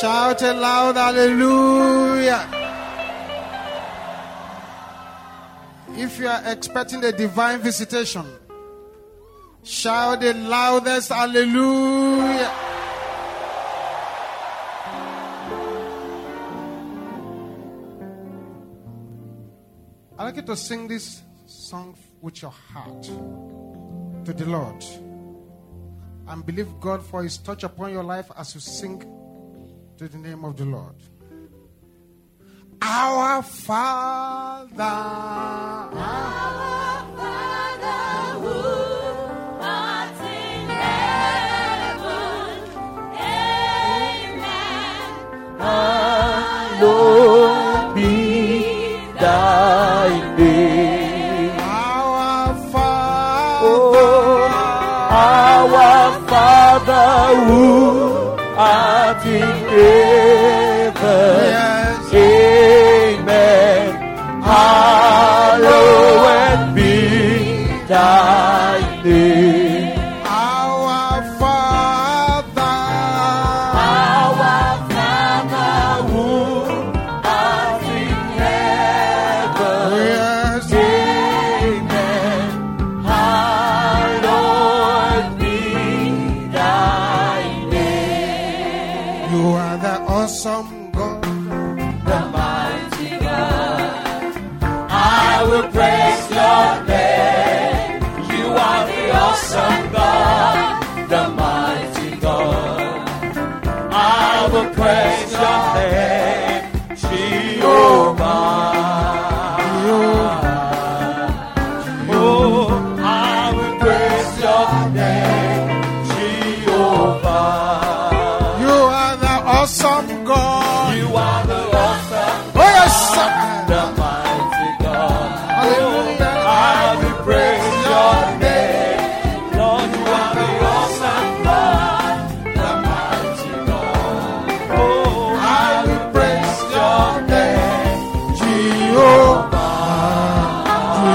Shout aloud, hallelujah. If you are expecting a divine visitation, shout the loudest hallelujah. I'd like you to sing this song with your heart to the Lord and believe God for His touch upon your life as you sing to the name of the Lord. Our Father. Our Father who art in heaven, Amen. Hallowed be thy name. Our Father. Oh, our Father who art in heaven. Yes. Amen. Hallowed be thy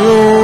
Lord.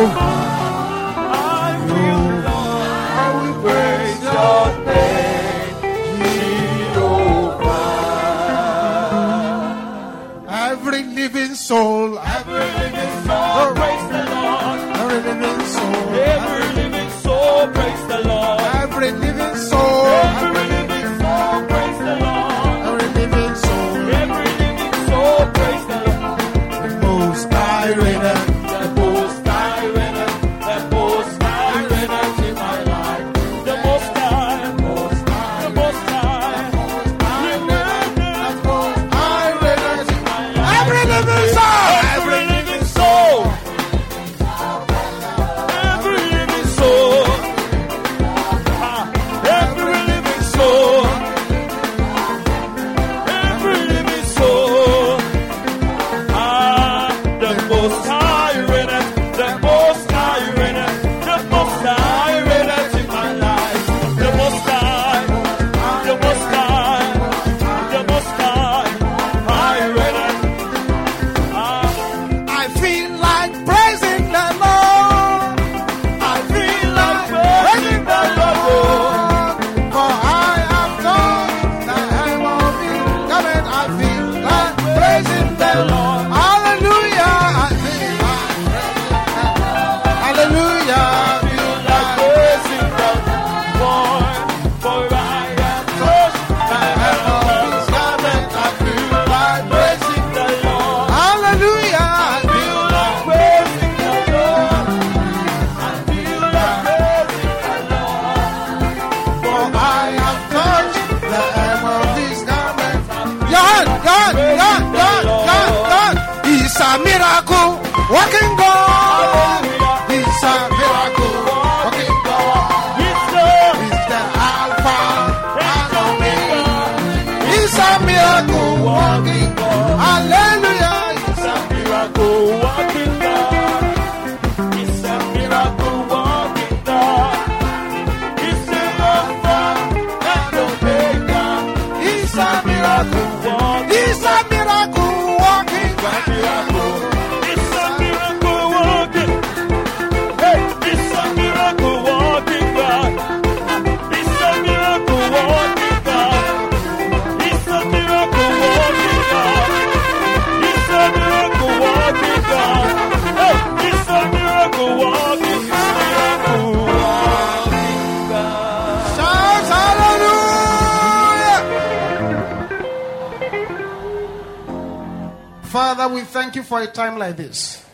Thank you for a time like this.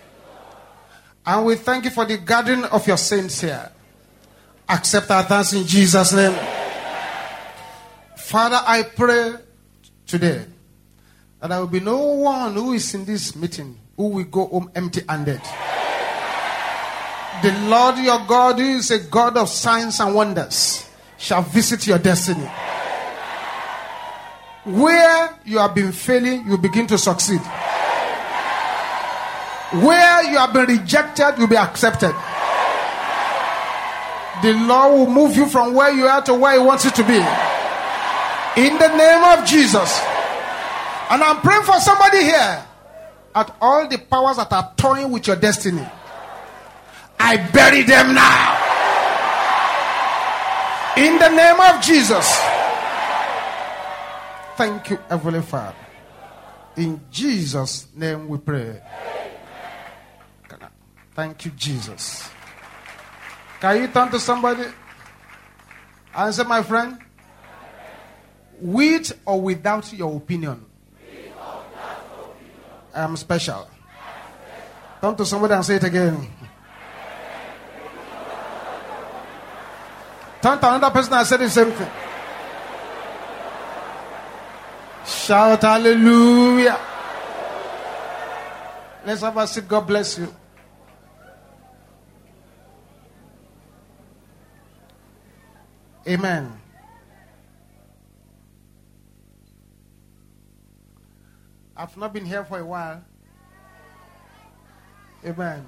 And we thank you for the gathering of your saints here. Accept our thanks in Jesus' name. Father, I pray today that there will be no one who is in this meeting who will go home empty handed. The Lord your God, who is a God of signs and wonders, shall visit your destiny. Where you have been failing, you begin to succeed. Where you have been rejected, you'll be accepted. The Lord will move you from where you are to where He wants you to be. In the name of Jesus. And I'm praying for somebody here at all the powers that are toying with your destiny. I bury them now. In the name of Jesus. Thank you, Heavenly Father. In Jesus' name we pray. Thank you, Jesus. Can you turn to somebody and say, my friend, with or without your opinion, I am special. Turn to somebody and say it again. Turn to another person and say the same thing. Shout hallelujah. Let's have a seat. God bless you. Amen. I've not been here for a while. Amen.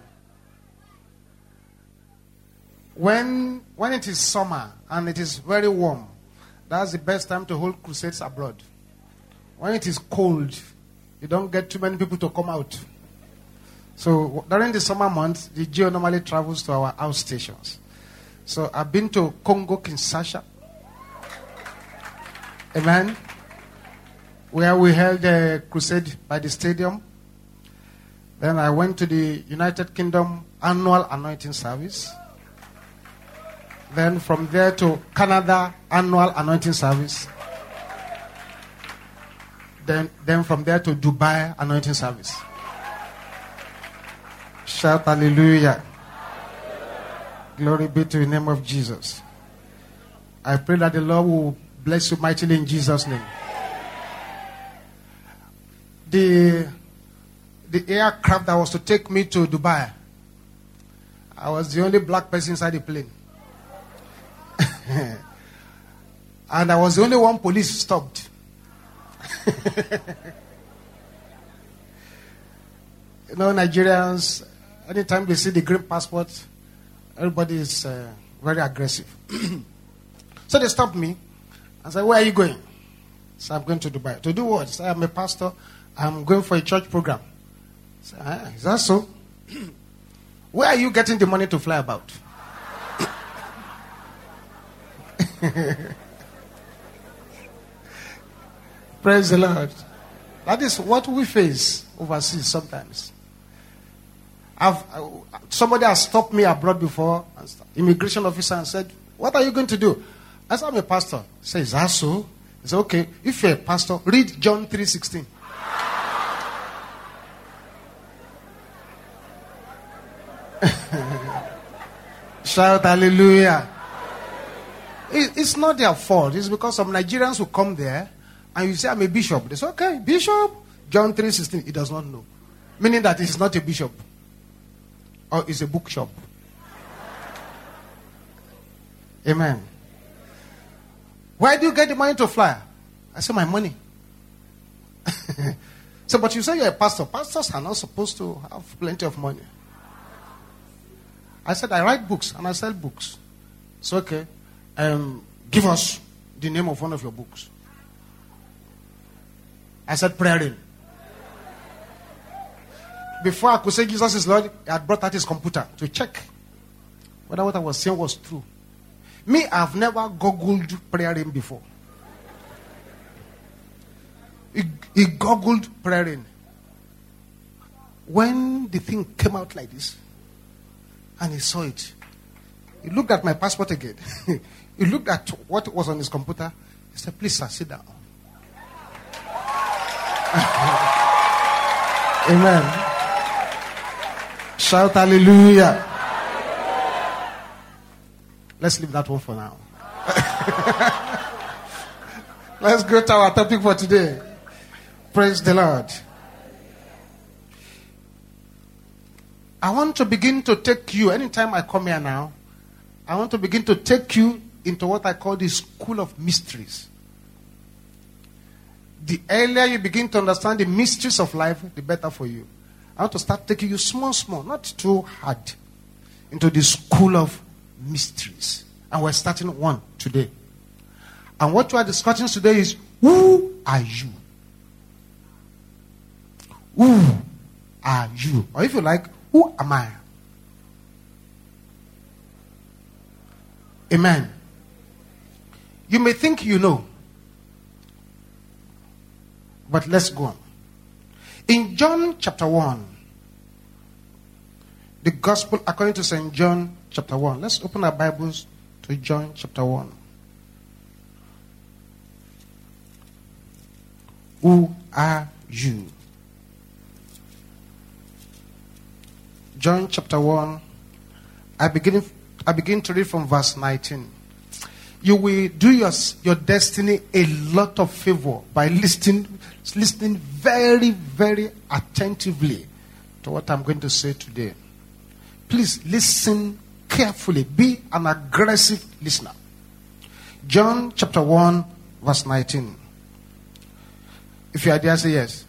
When when it is summer and it is very warm, that's the best time to hold crusades abroad. When it is cold, you don't get too many people to come out. So during the summer months, the G.O. normally travels to our house stations. So I've been to Congo Kinshasa. Amen. Where we held a crusade by the stadium. Then I went to the United Kingdom annual anointing service. Then from there to Canada annual anointing service. Then, then from there to Dubai anointing service. Shout hallelujah. Glory be to the name of Jesus. I pray that the Lord will bless you mightily in Jesus' name. The, the aircraft that was to take me to Dubai, I was the only black person inside the plane. and I was the only one police stopped. you know, Nigerians, anytime they see the green passport, everybody is uh, very aggressive. so they stopped me and said, Where are you going? So I'm going to Dubai. To do what? So I'm a pastor. I'm going for a church program. So, ah, is that so? Where are you getting the money to fly about? Praise the Lord. That is what we face overseas sometimes. I've, uh, somebody has stopped me abroad before, immigration officer, and said, What are you going to do? I said, I'm a pastor. He said, Is that so? He said, Okay, if you're a pastor, read John 3.16. Shout hallelujah. It- it's not their fault. It's because some Nigerians who come there and you say, I'm a bishop. They say, okay, bishop. John 3.16, he does not know. Meaning that he's not a bishop. Or is a bookshop. Amen. Where do you get the money to fly? I say, my money. so, but you say you're a pastor. Pastors are not supposed to have plenty of money. I said, I write books and I sell books. So, okay, um, give us the name of one of your books. I said, Praying. Before I could say Jesus is Lord, he had brought out his computer to check whether what I was saying was true. Me, I've never googled praying before. He, he googled praying. When the thing came out like this, and he saw it, he looked at my passport again. he looked at what was on his computer. He said, Please, sir, sit down. Amen. Shout hallelujah. Let's leave that one for now. Let's go to our topic for today. Praise the Lord. I want to begin to take you, anytime I come here now, I want to begin to take you into what I call the school of mysteries. The earlier you begin to understand the mysteries of life, the better for you. I want to start taking you small, small, not too hard, into the school of mysteries. And we're starting one today. And what we are discussing today is who are you? Who are you? Or if you like, who am I? Amen. You may think you know. But let's go on. In John chapter 1, the gospel according to St. John chapter 1. Let's open our Bibles to John chapter 1. Who are you? John chapter 1. I begin, I begin to read from verse 19. You will do your, your destiny a lot of favor by listening, listening very, very attentively to what I'm going to say today. Please listen carefully. Be an aggressive listener. John chapter 1, verse 19. If you are there, say yes.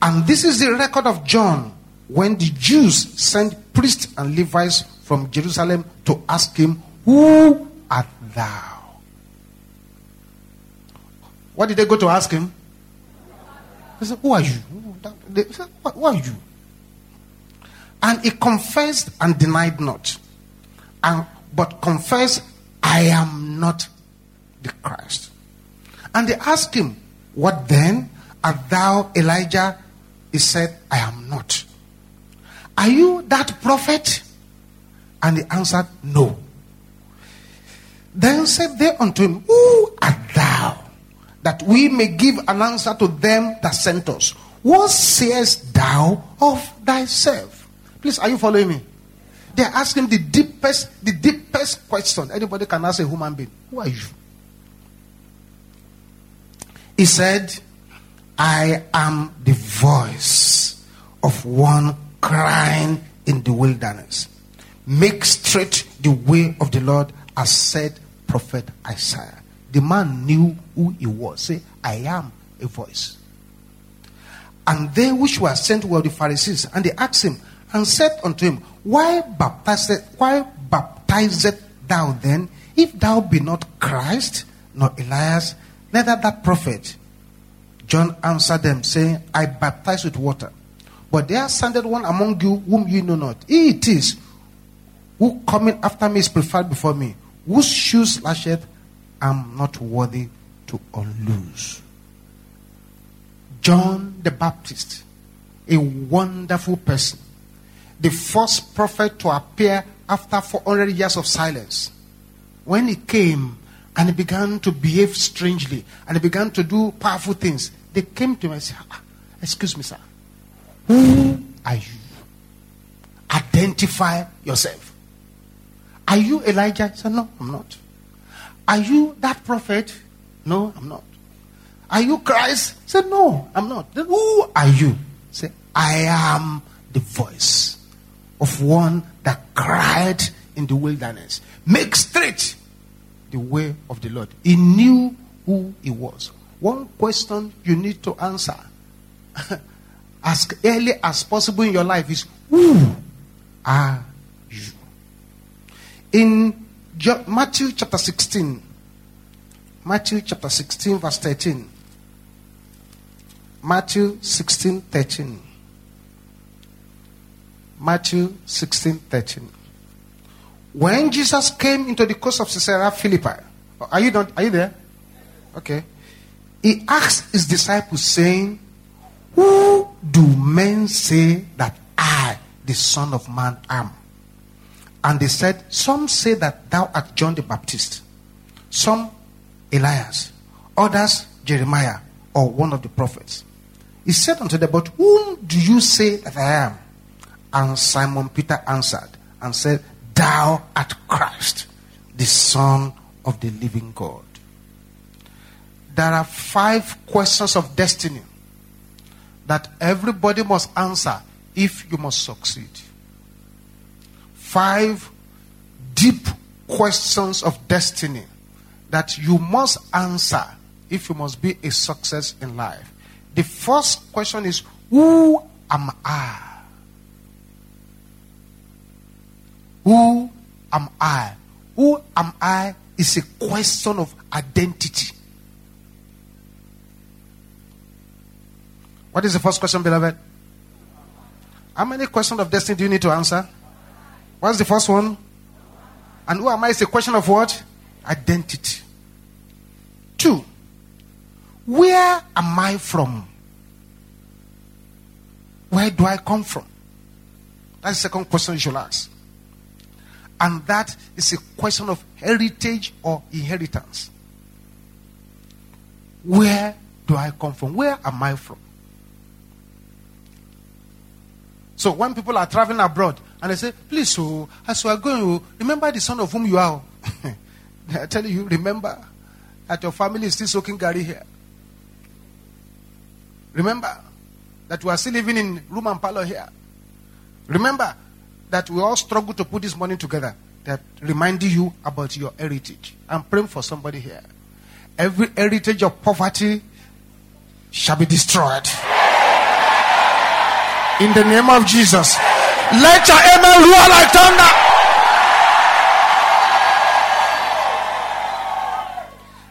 And this is the record of John when the Jews sent priests and Levites from Jerusalem to ask him, Who art thou? What did they go to ask him? They said, Who are you? They said, Who are you? And he confessed and denied not. And, but confessed, I am not the Christ. And they asked him, What then? Art thou Elijah? He said, I am not. Are you that prophet? And he answered, No. Then said they unto him, Who art thou? That we may give an answer to them that sent us. What sayest thou of thyself? Please, are you following me? They're asking the deepest, the deepest question anybody can ask a human being. Who are you? He said, I am the voice of one crying in the wilderness. Make straight the way of the Lord, as said prophet Isaiah. The man knew who he was. Say, I am a voice. And they which were sent were the Pharisees, and they asked him, and said unto him, Why baptizest, why baptizest thou then, if thou be not Christ, nor Elias, neither that prophet? John answered them, saying, I baptize with water. But there standeth one among you whom you know not. He it is who coming after me is preferred before me, whose shoes lasheth am not worthy to unloose. John the Baptist, a wonderful person, the first prophet to appear after 400 years of silence. When he came and he began to behave strangely and he began to do powerful things, they came to him and said, "Ah, Excuse me, sir. Who are you? Identify yourself. Are you Elijah? He said, No, I'm not. Are you that prophet? No, I'm not. Are you Christ? Say, No, I'm not. Then who are you? Say, I am the voice of one that cried in the wilderness. Make straight the way of the Lord. He knew who he was. One question you need to answer as early as possible in your life is Who are you? In Matthew chapter 16, Matthew chapter 16, verse 13. Matthew 16, 13. Matthew 16, 13. When Jesus came into the coast of Caesarea Philippi, oh, are you not, are you there? Okay. He asked his disciples, saying, Who do men say that I, the Son of Man, am? And they said, Some say that thou art John the Baptist, some Elias, others Jeremiah, or one of the prophets. He said unto them, But whom do you say that I am? And Simon Peter answered and said, Thou art Christ, the Son of the living God. There are five questions of destiny that everybody must answer if you must succeed. Five deep questions of destiny that you must answer if you must be a success in life. The first question is Who am I? Who am I? Who am I is a question of identity. What is the first question, beloved? How many questions of destiny do you need to answer? What's the first one? And who am I is a question of what? Identity. Two, where am I from? Where do I come from? That's the second question you should ask. And that is a question of heritage or inheritance. Where do I come from? Where am I from? So when people are traveling abroad and they say, please, so as you are going, oh, remember the son of whom you are. Oh. I tell you, remember that your family is still soaking garri here. Remember that we are still living in room and parlor here. Remember that we all struggle to put this money together. That reminding you about your heritage. I'm praying for somebody here. Every heritage of poverty shall be destroyed. In the name of Jesus. Let your amen roar like thunder.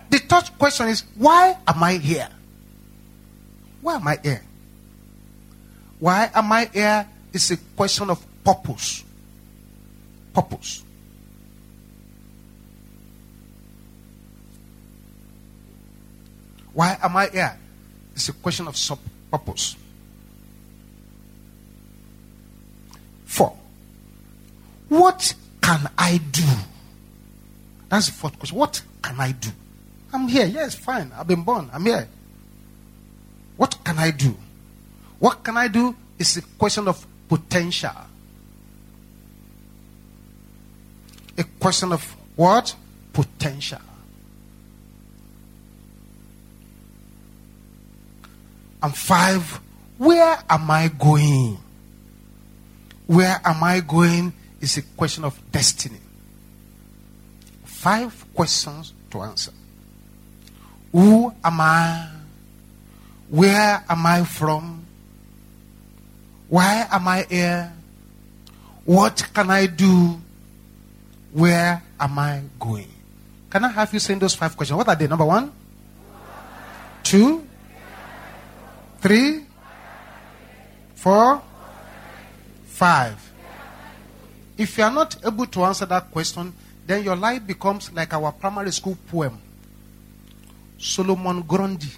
The third question is why am I here? Why am I here? Why am I here is a question of purpose. Purpose. Why am I here? It's a question of sub purpose. Four. What can I do? That's the fourth question. What can I do? I'm here. Yes, fine. I've been born. I'm here. What can I do? What can I do is a question of potential. A question of what? Potential. And five, where am I going? Where am I going is a question of destiny. Five questions to answer. Who am I? Where am I from? Why am I here? What can I do? Where am I going? Can I have you saying those five questions? What are they? Number one, two, three, four, five. If you are not able to answer that question, then your life becomes like our primary school poem Solomon Grundy.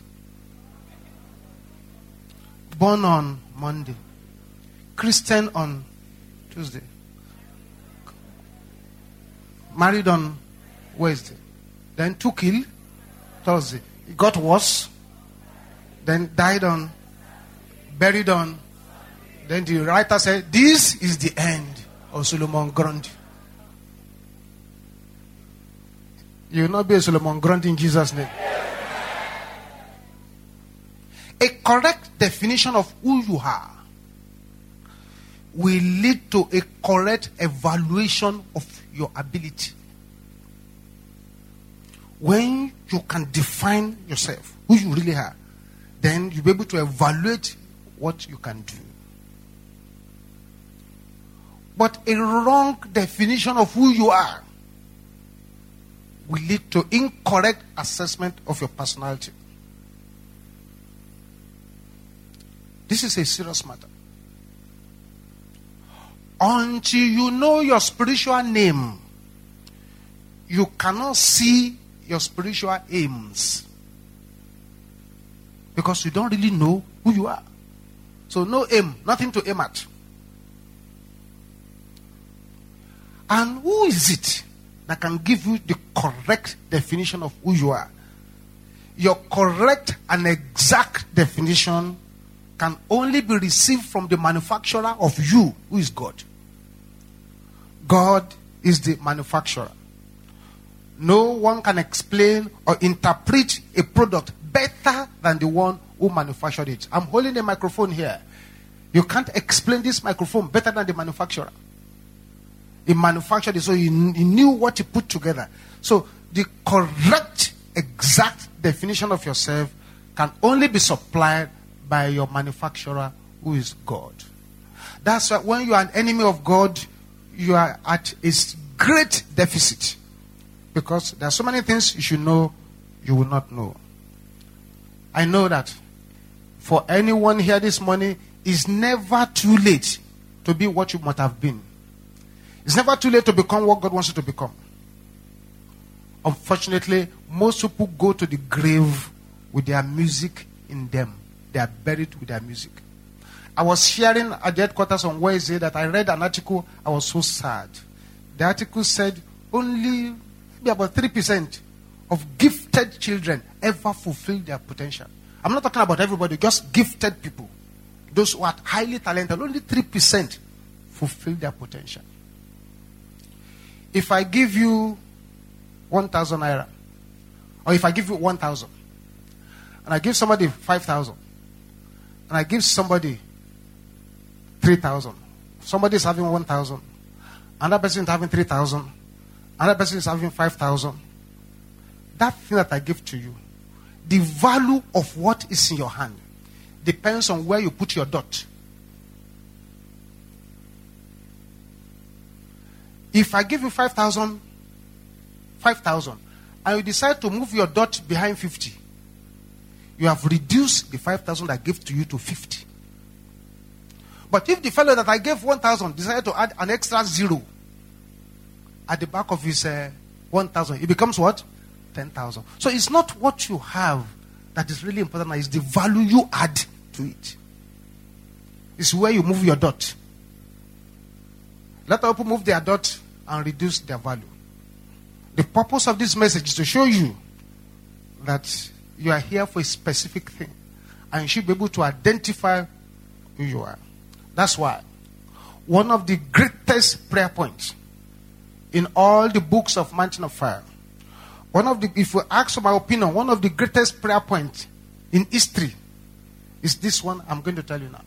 Born on Monday, Christian on Tuesday, married on Wednesday, then took ill Thursday. It got worse, then died on, buried on. Then the writer said, This is the end of Solomon Grundy. You will not be a Solomon Grundy in Jesus' name. A correct definition of who you are will lead to a correct evaluation of your ability. When you can define yourself, who you really are, then you'll be able to evaluate what you can do. But a wrong definition of who you are will lead to incorrect assessment of your personality. This is a serious matter. Until you know your spiritual name, you cannot see your spiritual aims. Because you don't really know who you are. So, no aim, nothing to aim at. And who is it that can give you the correct definition of who you are? Your correct and exact definition can only be received from the manufacturer of you, who is God. God is the manufacturer. No one can explain or interpret a product better than the one who manufactured it. I'm holding a microphone here. You can't explain this microphone better than the manufacturer. He manufactured it, so he, he knew what he put together. So the correct, exact definition of yourself can only be supplied by your manufacturer, who is God. That's why when you are an enemy of God, you are at a great deficit. Because there are so many things you should know you will not know. I know that for anyone here this morning, it's never too late to be what you might have been. It's never too late to become what God wants you to become. Unfortunately, most people go to the grave with their music in them. They are buried with their music. I was sharing at the headquarters on Wednesday that I read an article. I was so sad. The article said only about 3% of gifted children ever fulfill their potential. I'm not talking about everybody, just gifted people. Those who are highly talented, only 3% fulfill their potential. If I give you 1,000 naira, or if I give you 1,000, and I give somebody 5,000, and I give somebody 3,000, somebody is having 1,000, another person is having 3,000, another person is having 5,000, that thing that I give to you, the value of what is in your hand depends on where you put your dot. If I give you 5,000, 5,000, and you decide to move your dot behind 50, you have reduced the 5,000 I gave to you to 50. But if the fellow that I gave 1,000 decided to add an extra zero at the back of his uh, 1,000, it becomes what? 10,000. So it's not what you have that is really important, it's the value you add to it. It's where you move your dot. Let people move their dot and reduce their value. The purpose of this message is to show you that you are here for a specific thing and you should be able to identify who you are. That's why one of the greatest prayer points in all the books of Mountain of Fire, one of the, if you ask for my opinion, one of the greatest prayer points in history is this one I'm going to tell you now.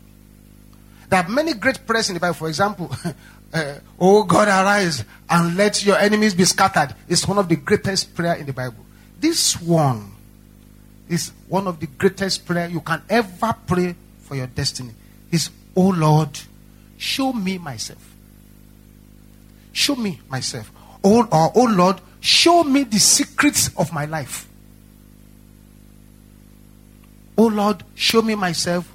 There are many great prayers in the Bible. For example, uh, "Oh God, arise and let your enemies be scattered." It's one of the greatest prayer in the Bible. This one is one of the greatest prayer you can ever pray for your destiny. Is, "Oh Lord, show me myself. Show me myself. Oh, or, oh Lord, show me the secrets of my life." Oh Lord, show me myself.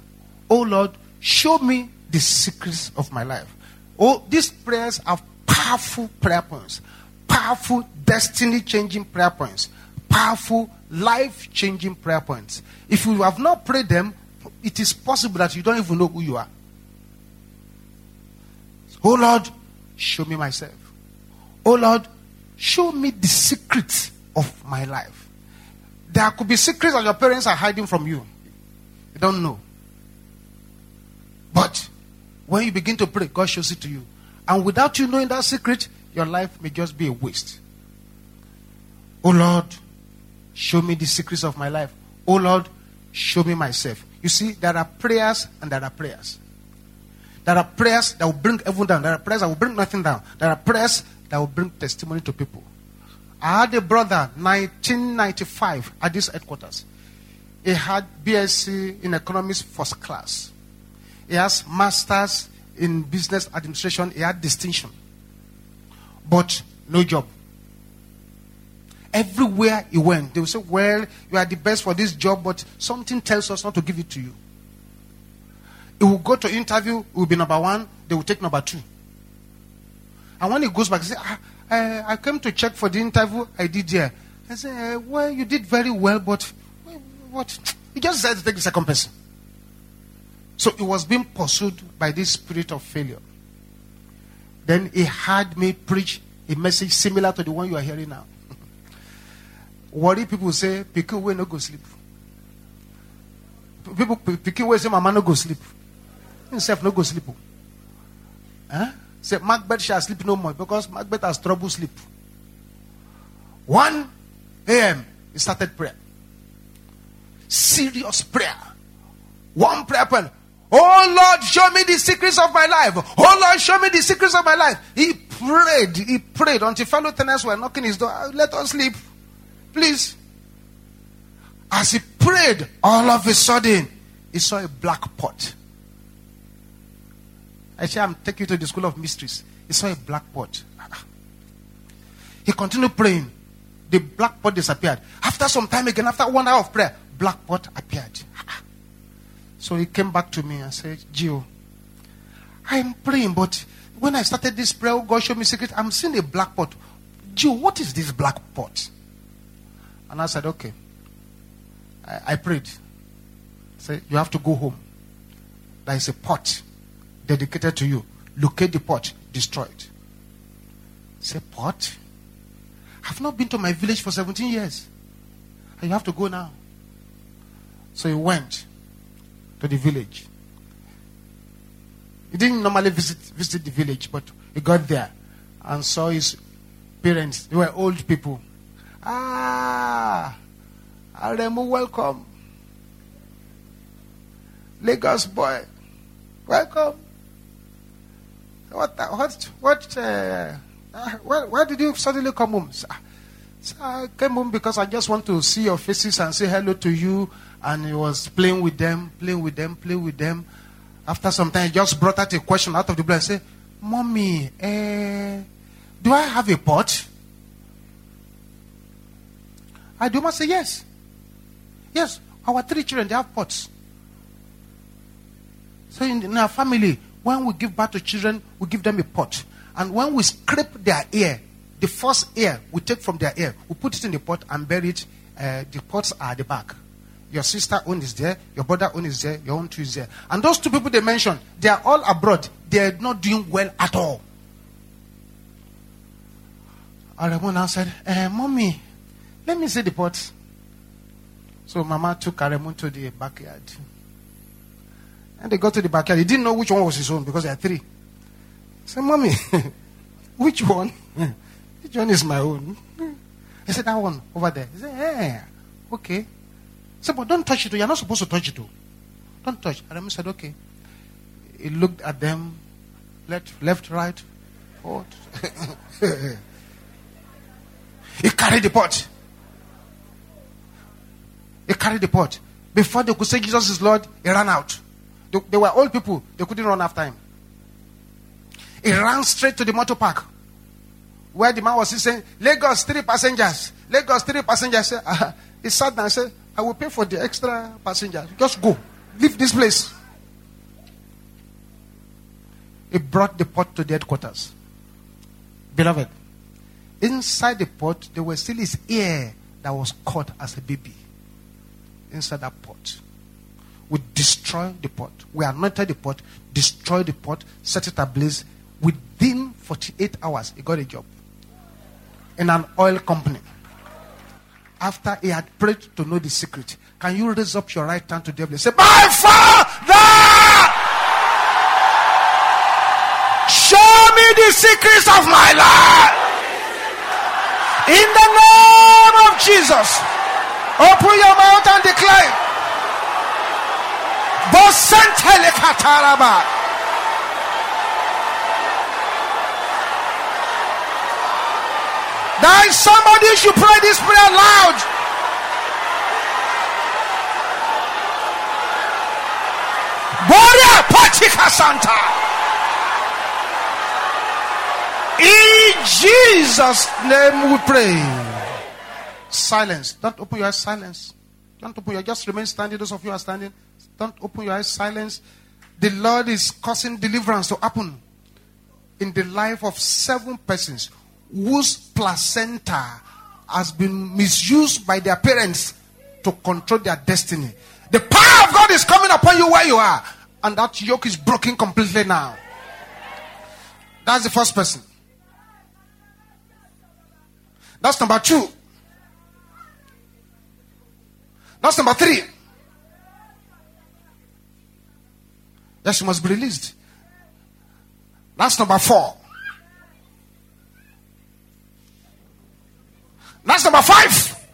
Oh Lord, show me the secrets of my life. Oh, these prayers are powerful prayer points, powerful destiny changing prayer points, powerful life changing prayer points. If you have not prayed them, it is possible that you don't even know who you are. Oh Lord, show me myself. Oh Lord, show me the secrets of my life. There could be secrets that your parents are hiding from you. You don't know. But when you begin to pray, God shows it to you. And without you knowing that secret, your life may just be a waste. Oh Lord, show me the secrets of my life. Oh Lord, show me myself. You see, there are prayers and there are prayers. There are prayers that will bring everyone down. There are prayers that will bring nothing down. There are prayers that will bring testimony to people. I had a brother, 1995, at this headquarters. He had BSc in economics first class. He has masters in business administration. He had distinction, but no job. Everywhere he went, they would say, "Well, you are the best for this job, but something tells us not to give it to you." He will go to interview, he will be number one. They will take number two. And when he goes back, he say, ah, uh, I came to check for the interview I did here. I say, uh, well, you did very well, but what? He just decided to take the second person. So he was being pursued by this spirit of failure. Then he had me preach a message similar to the one you are hearing now. Worry people say, people will not go sleep. people picking way say mama no go sleep. Himself no go sleep. Huh? Eh? Say Macbeth shall sleep no more because Macbeth has trouble sleep. 1 a.m. He started prayer. Serious prayer. One prayer point. Oh Lord, show me the secrets of my life. Oh Lord, show me the secrets of my life. He prayed. He prayed until fellow tenants were knocking his door. "Ah, Let us sleep. Please. As he prayed, all of a sudden, he saw a black pot. I say, I'm taking you to the school of mysteries. He saw a black pot. He continued praying. The black pot disappeared. After some time again, after one hour of prayer, black pot appeared. So he came back to me and said, Gio, I'm praying, but when I started this prayer, oh God showed me secret. I'm seeing a black pot. Gio, what is this black pot? And I said, okay. I, I prayed. Say, you have to go home. There is a pot dedicated to you. Locate the pot, destroy it. Say, pot? I've not been to my village for 17 years. And you have to go now. So he went to the village. He didn't normally visit, visit the village, but he got there and saw his parents. They were old people. Ah, Aremu, welcome. Lagos boy, welcome. What, what, what, uh, where, where did you suddenly come home? Sir, I came home because I just want to see your faces and say hello to you. And he was playing with them, playing with them, playing with them. After some time, he just brought out a question out of the blue and said, Mommy, eh, do I have a pot? I do must say yes. Yes, our three children, they have pots. So in, in our family, when we give birth to children, we give them a pot. And when we scrape their ear, the first ear we take from their ear, we put it in the pot and bury it. Uh, the pots are at the back. Your sister own is there, your brother own is there, your own two is there. And those two people they mentioned, they are all abroad. They are not doing well at all. Aremu now said, eh, Mommy, let me see the pot. So Mama took Aremu to the backyard. And they got to the backyard. He didn't know which one was his own because there are three. He said, Mommy, which one? Which one is my own? He said, That one over there. He said, Yeah, okay. Said, But don't touch it. You're not supposed to touch it. Don't touch. Aremu said, Okay. He looked at them, left, left, right, forward. he carried the pot. He carried the pot. Before they could say Jesus is Lord, he ran out. They, they were old people. They couldn't run after him. He ran straight to the motor park. Where the man was saying, Lagos, three passengers. Lagos, three passengers. He sat down and said, I will pay for the extra passengers. Just go. Leave this place. He brought the pot to the headquarters. Beloved, inside the pot, there was still his ear that was caught as a baby. Inside that pot. We destroy the pot. We anointed the pot, destroy the pot, set it ablaze. Within 48 hours, he got a job in an oil company. After he had prayed to know the secret, can you raise up your right hand to the devil and say, My Father! Show me the secrets of my life. In the name of Jesus. Open your mouth and declare. There is somebody should pray this prayer loud. Boria Patika Santa. In Jesus' name we pray. Silence. Don't open your eyes. Silence. Don't open your eyes. Just remain standing. Those of you are standing. Don't open your eyes. Silence. The Lord is causing deliverance to happen in the life of seven persons whose placenta has been misused by their parents to control their destiny. The power of God is coming upon you where you are, and that yoke is broken completely now. That's the first person. That's number two. That's number three. Yes, you must be released. That's number four. That's number five.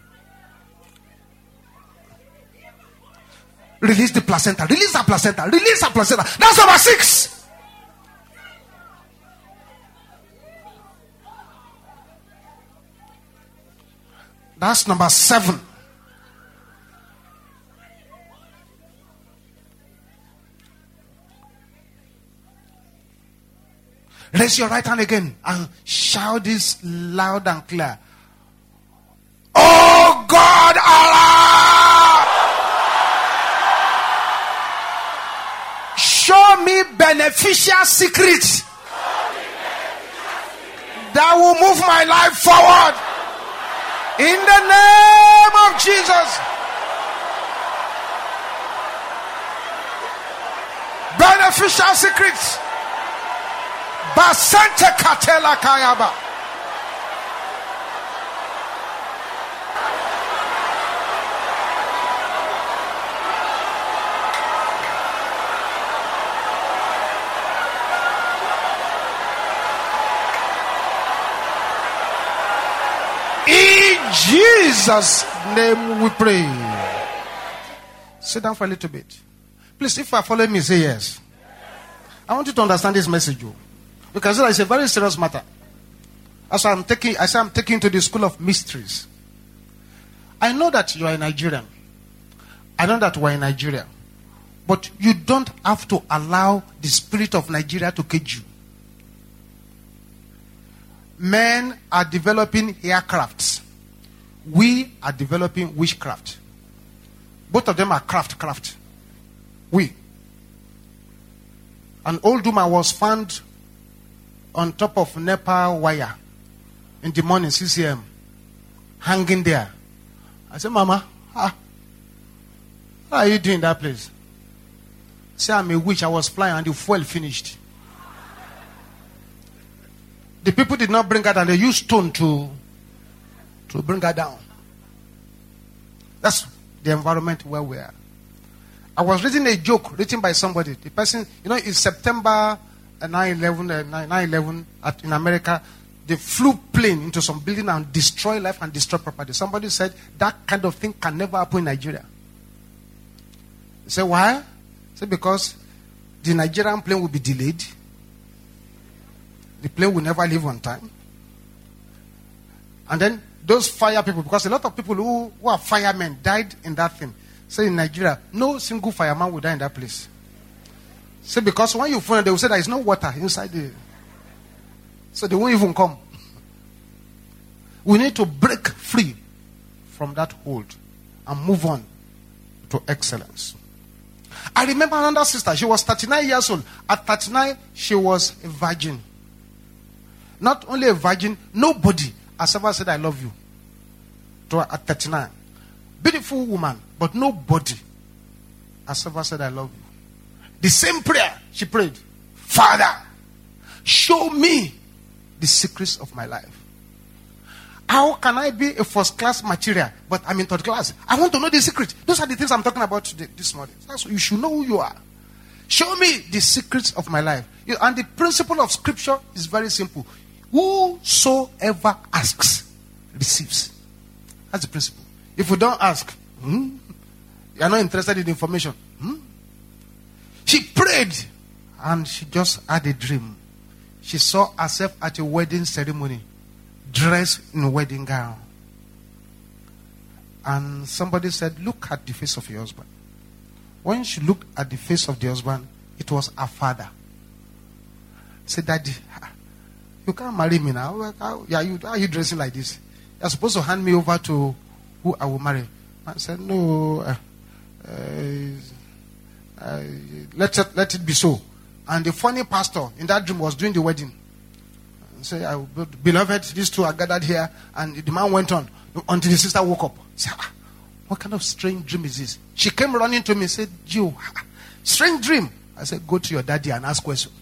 Release the placenta. Release the placenta. Release the placenta. That's number six. That's number seven. Raise your right hand again and shout this loud and clear. God, Allah! Show me beneficial secrets that will move my life forward. In the name of Jesus. Beneficial secrets. Basante Katela Kayaba. In Jesus' name we pray. Sit down for a little bit. Please, if you are following me, say yes. I want you to understand this message. oh. Because it's a very serious matter. As I'm taking, as I'm taking to the school of mysteries. I know that you are a Nigerian. I know that we're in Nigeria. But you don't have to allow the spirit of Nigeria to cage you. Men are developing aircrafts. We are developing witchcraft. Both of them are craft, craft. We. An old woman was found on top of NEPA wire in the morning, 6 a.m., hanging there. I said, Mama, ah, what are you doing in that place? Say, I'm a witch. I was flying and the fuel finished. The people did not bring her and They used stone to, to bring her down. That's the environment where we are. I was reading a joke written by somebody. The person, you know, in September uh, 9 11, uh, 9 11 at, in America, they flew plane into some building and destroy life and destroy property. Somebody said that kind of thing can never happen in Nigeria. He said, why? He said, because the Nigerian plane will be delayed. The plane will never leave on time. And then those fire people, because a lot of people who, who are firemen died in that thing. Say in Nigeria, no single fireman will die in that place. Say because when you find they will say there is no water inside the so they won't even come. We need to break free from that hold and move on to excellence. I remember another sister, she was 39 years old. At 39, she was a virgin. Not only a virgin, nobody has ever said, I love you. To at 39. Beautiful woman, but nobody has ever said, I love you. The same prayer she prayed Father, show me the secrets of my life. How can I be a first class material, but I'm in third class? I want to know the secret. Those are the things I'm talking about today, this morning. That's, you should know who you are. Show me the secrets of my life. And the principle of scripture is very simple. Whosoever asks, receives. That's the principle. If you don't ask, hmm, you're not interested in information. hmm. She prayed and she just had a dream. She saw herself at a wedding ceremony, dressed in a wedding gown. And somebody said, Look at the face of your husband. When she looked at the face of the husband, it was her father. Said, Daddy, you can't marry me now. How, are you, are you dressing like this? You're supposed to hand me over to who I will marry. I said, No, uh, uh, uh, let, it, let it be so. And the funny pastor in that dream was doing the wedding. Say, I, beloved, these two are gathered here. And the man went on until the sister woke up. Say, ah, what kind of strange dream is this? She came running to me and said, G.O, strange dream. I said, go to your daddy and ask question.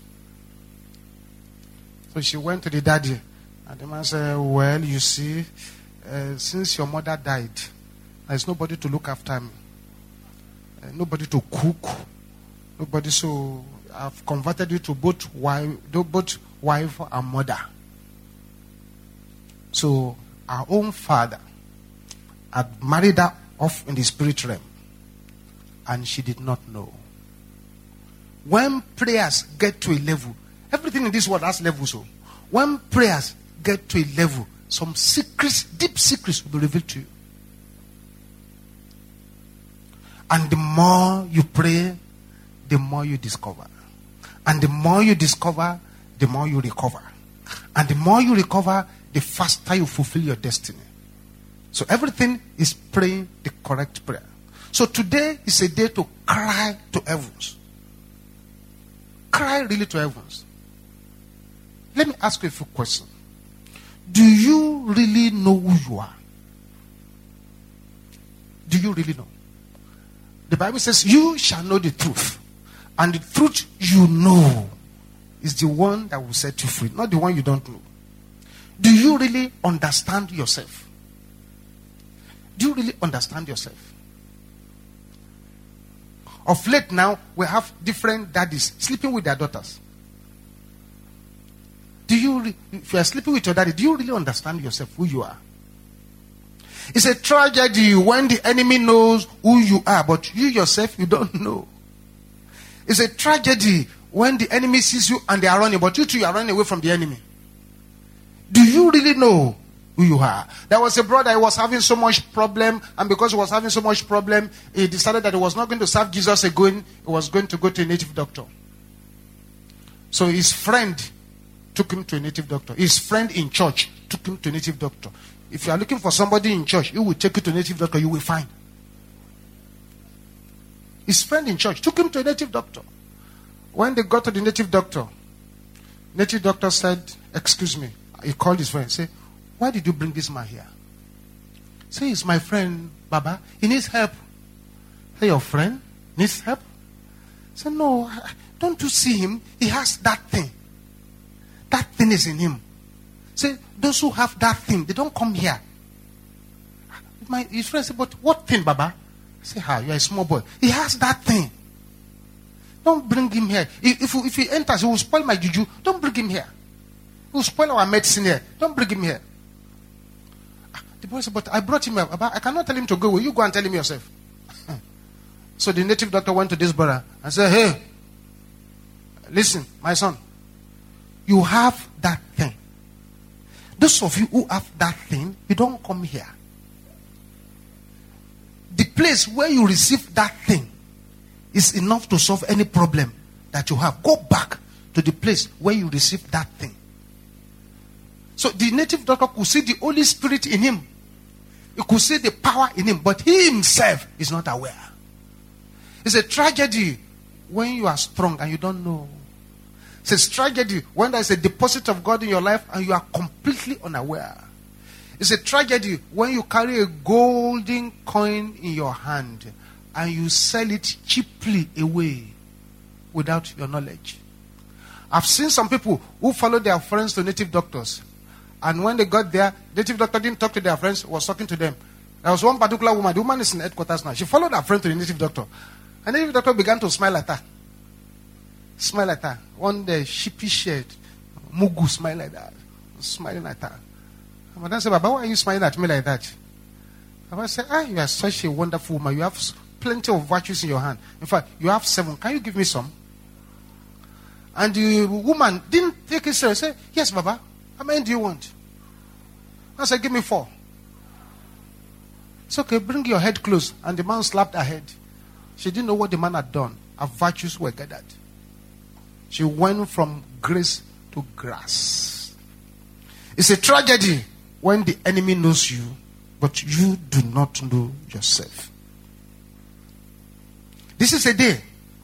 So she went to the daddy. And the man said, well, you see, uh, since your mother died, there's nobody to look after me. Uh, nobody to cook. Nobody so I've converted you to both wife, both wife and mother. So our own father had married her off in the spirit realm, and she did not know. When prayers get to a level, everything in this world has levels. So when prayers get to a level, some secrets, deep secrets will be revealed to you. And the more you pray, the more you discover. And the more you discover, the more you recover. And the more you recover, the faster you fulfill your destiny. So everything is praying the correct prayer. So today is a day to cry to heavens. Cry really to heavens. Let me ask you a few questions. Do you really know who you are? Do you really know? The Bible says, You shall know the truth. And the truth you know is the one that will set you free, not the one you don't know. Do you really understand yourself? Do you really understand yourself? Of late now, we have different daddies sleeping with their daughters. Do you, if you are sleeping with your daddy, do you really understand yourself, who you are? It's a tragedy when the enemy knows who you are, but you yourself, you don't know. It's a tragedy when the enemy sees you and they are running, but you too, you are running away from the enemy. Do you really know who you are? There was a brother, he was having so much problem, and because he was having so much problem, he decided that he was not going to serve Jesus again, he was going to go to a native doctor. So his friend took him to a native doctor. His friend in church took him to a native doctor. If you are looking for somebody in church, he will take you to a native doctor, you will find. His friend in church took him to a native doctor. When they got to the native doctor, native doctor said, Excuse me. He called his friend, say, Why did you bring this man here? Say, He's my friend, Baba. He needs help. Say, Your friend needs help? Say, No, don't you see him? He has that thing. That thing is in him. Say, those who have that thing, they don't come here. My his friend said, But what thing, Baba? I say, How? You're a small boy. He has that thing. Don't bring him here. If, if, he enters, he will spoil my juju. Don't bring him here. He will spoil our medicine here. Don't bring him here. Ah, The boy said, But I brought him. Baba, I cannot tell him to go away. You go and tell him yourself. so the native doctor went to this brother and said, Hey, listen, my son, you have that thing. Those of you who have that thing, you don't come here. The place where you receive that thing is enough to solve any problem that you have. Go back to the place where you receive that thing. So the native doctor could see the Holy Spirit in him. He could see the power in him, but he himself is not aware. It's a tragedy when you are strong and you don't know. It's a tragedy when there's a deposit of God in your life and you are completely unaware. It's a tragedy when you carry a golden coin in your hand and you sell it cheaply away without your knowledge. I've seen some people who follow their friends to native doctors. And when they got there, native doctor didn't talk to their friends, was talking to them. There was one particular woman, the woman is in headquarters now. She followed her friend to the native doctor. And the native doctor began to smile at her. Smile at her. One day, sheepish head, mugu smile like that. Smiling at her. And Madam said, Baba, why are you smiling at me like that? Baba said, Ah, you are such a wonderful woman. You have plenty of virtues in your hand. In fact, you have seven. Can you give me some? And the woman didn't take it serious. Say, Yes, Baba. How many do you want? I said, Give me four. It's okay, bring your head close. And the man slapped her head. She didn't know what the man had done. Her virtues were gathered. She went from grace to grass. It's a tragedy when the enemy knows you, but you do not know yourself. This is a day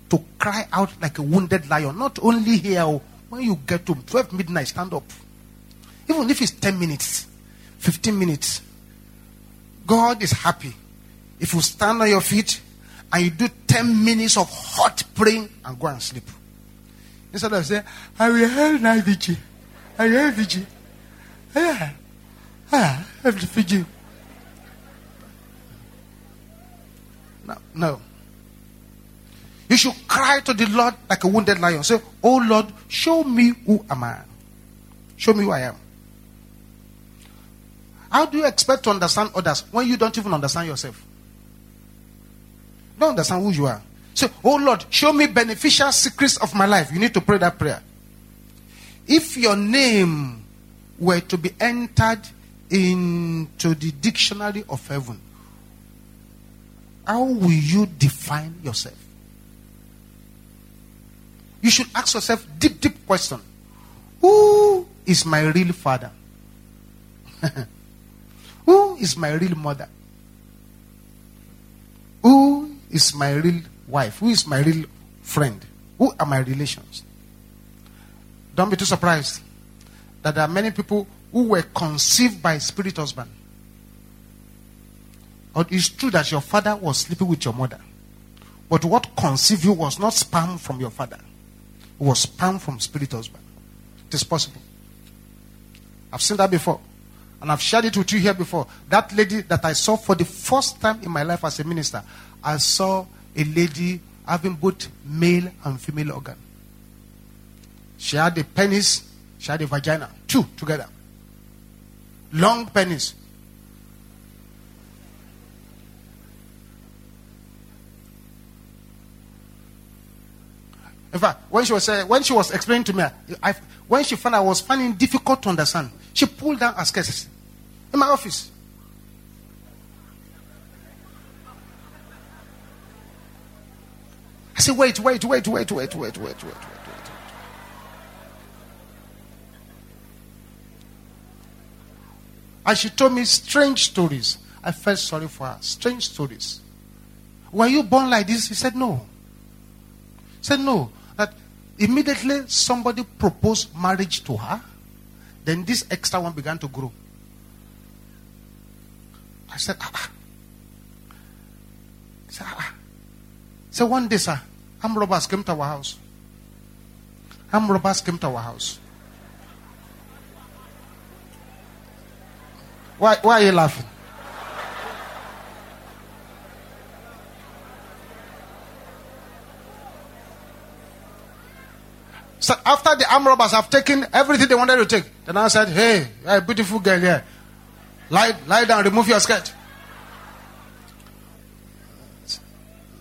to cry out like a wounded lion. Not only here, oh, when you get to 12 midnight, stand up. Even if it's 10 minutes, 15 minutes. God is happy if you stand on your feet and you do 10 minutes of hot praying and go and sleep. Instead of saying, I will have night vigil. I will have vigil. Yeah. Ah, have vigil. No, no. You should cry to the Lord like a wounded lion. Say, Oh Lord, show me who I am I. Show me who I am. How do you expect to understand others when you don't even understand yourself? Don't understand who you are. Say, Oh Lord, show me beneficial secrets of my life. You need to pray that prayer. If your name were to be entered into the dictionary of heaven, how will you define yourself? You should ask yourself deep, deep question. Who is my real father? Who is my real mother? Who is my real wife? Who is my real friend? Who are my relations? Don't be too surprised that there are many people who were conceived by spirit husband. Or it's true that your father was sleeping with your mother. But what conceived you was not sperm from your father. It was sperm from spirit husband. It is possible. I've seen that before. And I've shared it with you here before. That lady that I saw for the first time in my life as a minister, I saw a lady having both male and female organ. She had a penis, she had a vagina, two together. Long penis. In fact, when she was uh, when she was explaining to me, I, when she found I was finding difficult to understand, she pulled down her skirts in my office. I said, wait, wait, wait, wait, wait, wait, wait, wait, wait, wait. And she told me strange stories. I felt sorry for her. Strange stories. Were you born like this? He said, no. He said, no. That immediately somebody proposed marriage to her. Then this extra one began to grow. I said, ah. ah. He said, ah. So one day, sir, armed robbers came to our house. Armed robbers came to our house. Why, why are you laughing? So after the armed robbers have taken everything they wanted to take, then I said, Hey, a beautiful girl here. Lie, lie down, remove your skirt.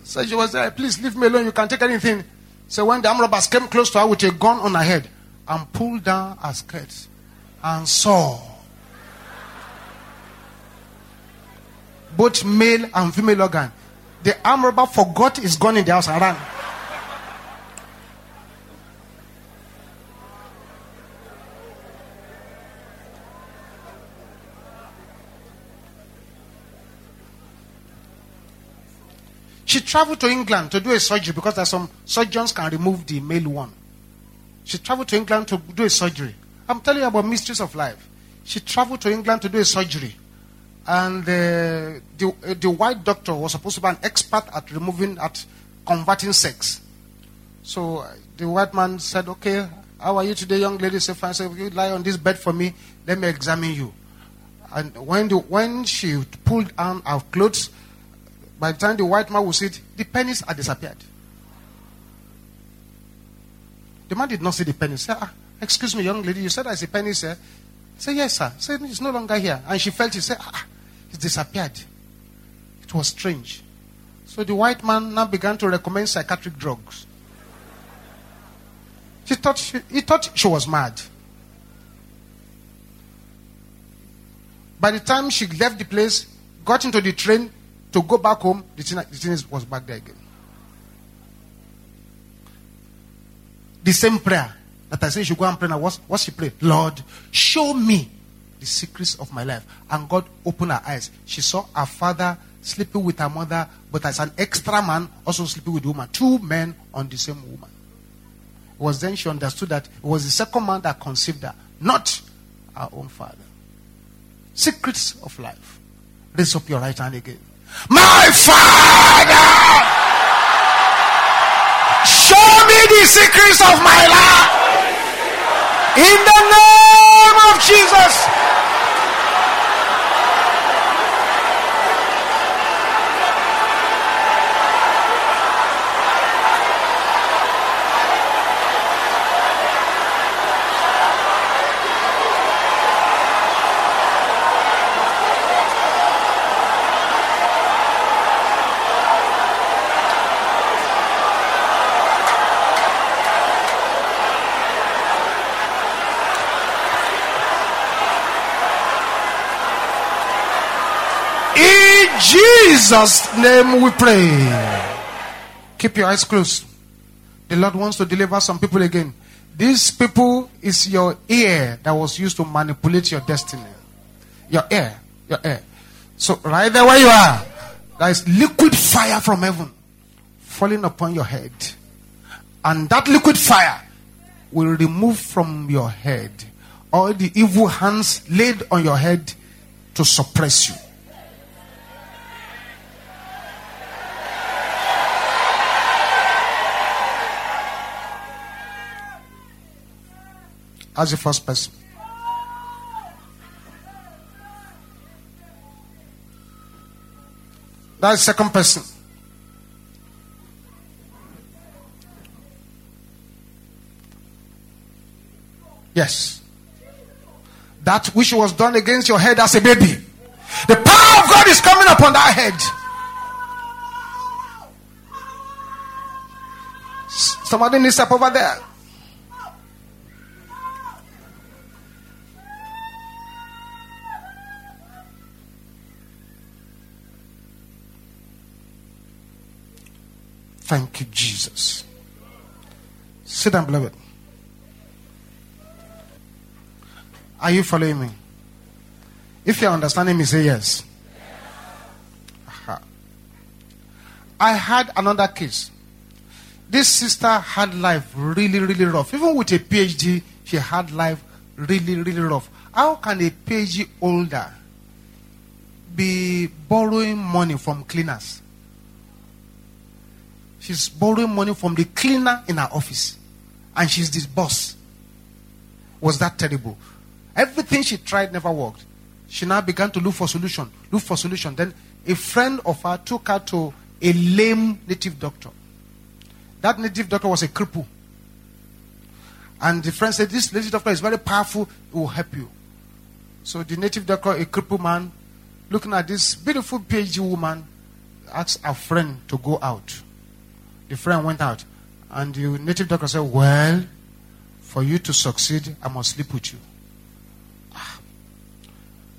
So she was there, please leave me alone, you can take anything. So when the armed robbers came close to her with a gun on her head and pulled down her skirt and saw both male and female organ. The arm robber forgot his gun in the house and ran. She traveled to England to do a surgery because there's some surgeons can remove the male one. She traveled to England to do a surgery. I'm telling you about mysteries of life. She traveled to England to do a surgery and uh, the, uh, the white doctor was supposed to be an expert at removing, at converting sex. So uh, the white man said, Okay, how are you today, young lady? Say, fine. Say, you lie on this bed for me. Let me examine you. And when, the, when she pulled on her clothes, by the time the white man would see it, the penis had disappeared. The man did not see the penis. Say, ah, excuse me, young lady, you said there's a penis here. Say, yes, sir. Say, it's no longer here. And she felt it. Say, ah, it disappeared. It was strange. So the white man now began to recommend psychiatric drugs. He thought she, he thought she was mad. By the time she left the place, got into the train to go back home, the thing, the was back there again. The same prayer that I said she go and pray now. What, what she prayed? Lord, show me the secrets of my life. And God opened her eyes. She saw her father sleeping with her mother, but as an extra man, also sleeping with the woman. Two men on the same woman. It was then she understood that it was the second man that conceived her, not her own father. Secrets of life. Raise up your right hand again. My father! Show me the secrets of my life. In the name of Jesus. Jesus' name we pray. Keep your eyes closed. The Lord wants to deliver some people again. These people is your ear that was used to manipulate your destiny. Your ear. Your ear. So, right there where you are, there is liquid fire from heaven falling upon your head. And that liquid fire will remove from your head all the evil hands laid on your head to suppress you. As the first person. That's the second person. Yes. That which was done against your head as a baby. The power of God is coming upon that head. Somebody needs step over there. Thank you, Jesus. Sit down, beloved. Are you following me? If you're understanding me, say yes. Aha. I had another case. This sister had life really, really rough. Even with a PhD, she had life really, really rough. How can a PhD holder be borrowing money from cleaners? She's borrowing money from the cleaner in her office. And she's this boss. Was that terrible? Everything she tried never worked. She now began to look for solution, look for solution. Then a friend of her took her to a lame native doctor. That native doctor was a cripple. And the friend said, This native doctor is very powerful, it will help you. So the native doctor, a cripple man, looking at this beautiful PhD woman, asked a friend to go out. The friend went out. And the native doctor said, Well, for you to succeed, I must sleep with you. Ah.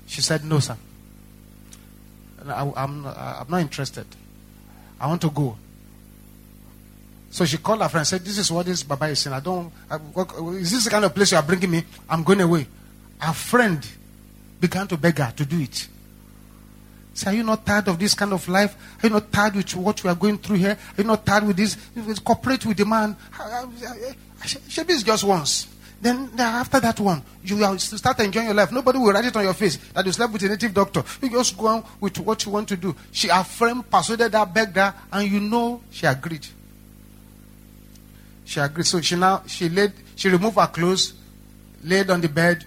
She said, No, sir. I, am I'm not interested. I want to go. So she called her friend and said, This is what this Baba is saying. I don't, I, is this the kind of place you are bringing me? I'm going away. Her friend began to beg her to do it. Say, are you not tired of this kind of life? Are you not tired with what we are going through here? Are you not tired with this? Cooperate with the man. Maybe it's just once. Then, after that one, you will start enjoying your life. Nobody will write it on your face that you slept with a native doctor. You just go on with what you want to do. She, friend persuaded her, begged her, and you know she agreed. She agreed. So she now she laid she removed her clothes, laid on the bed,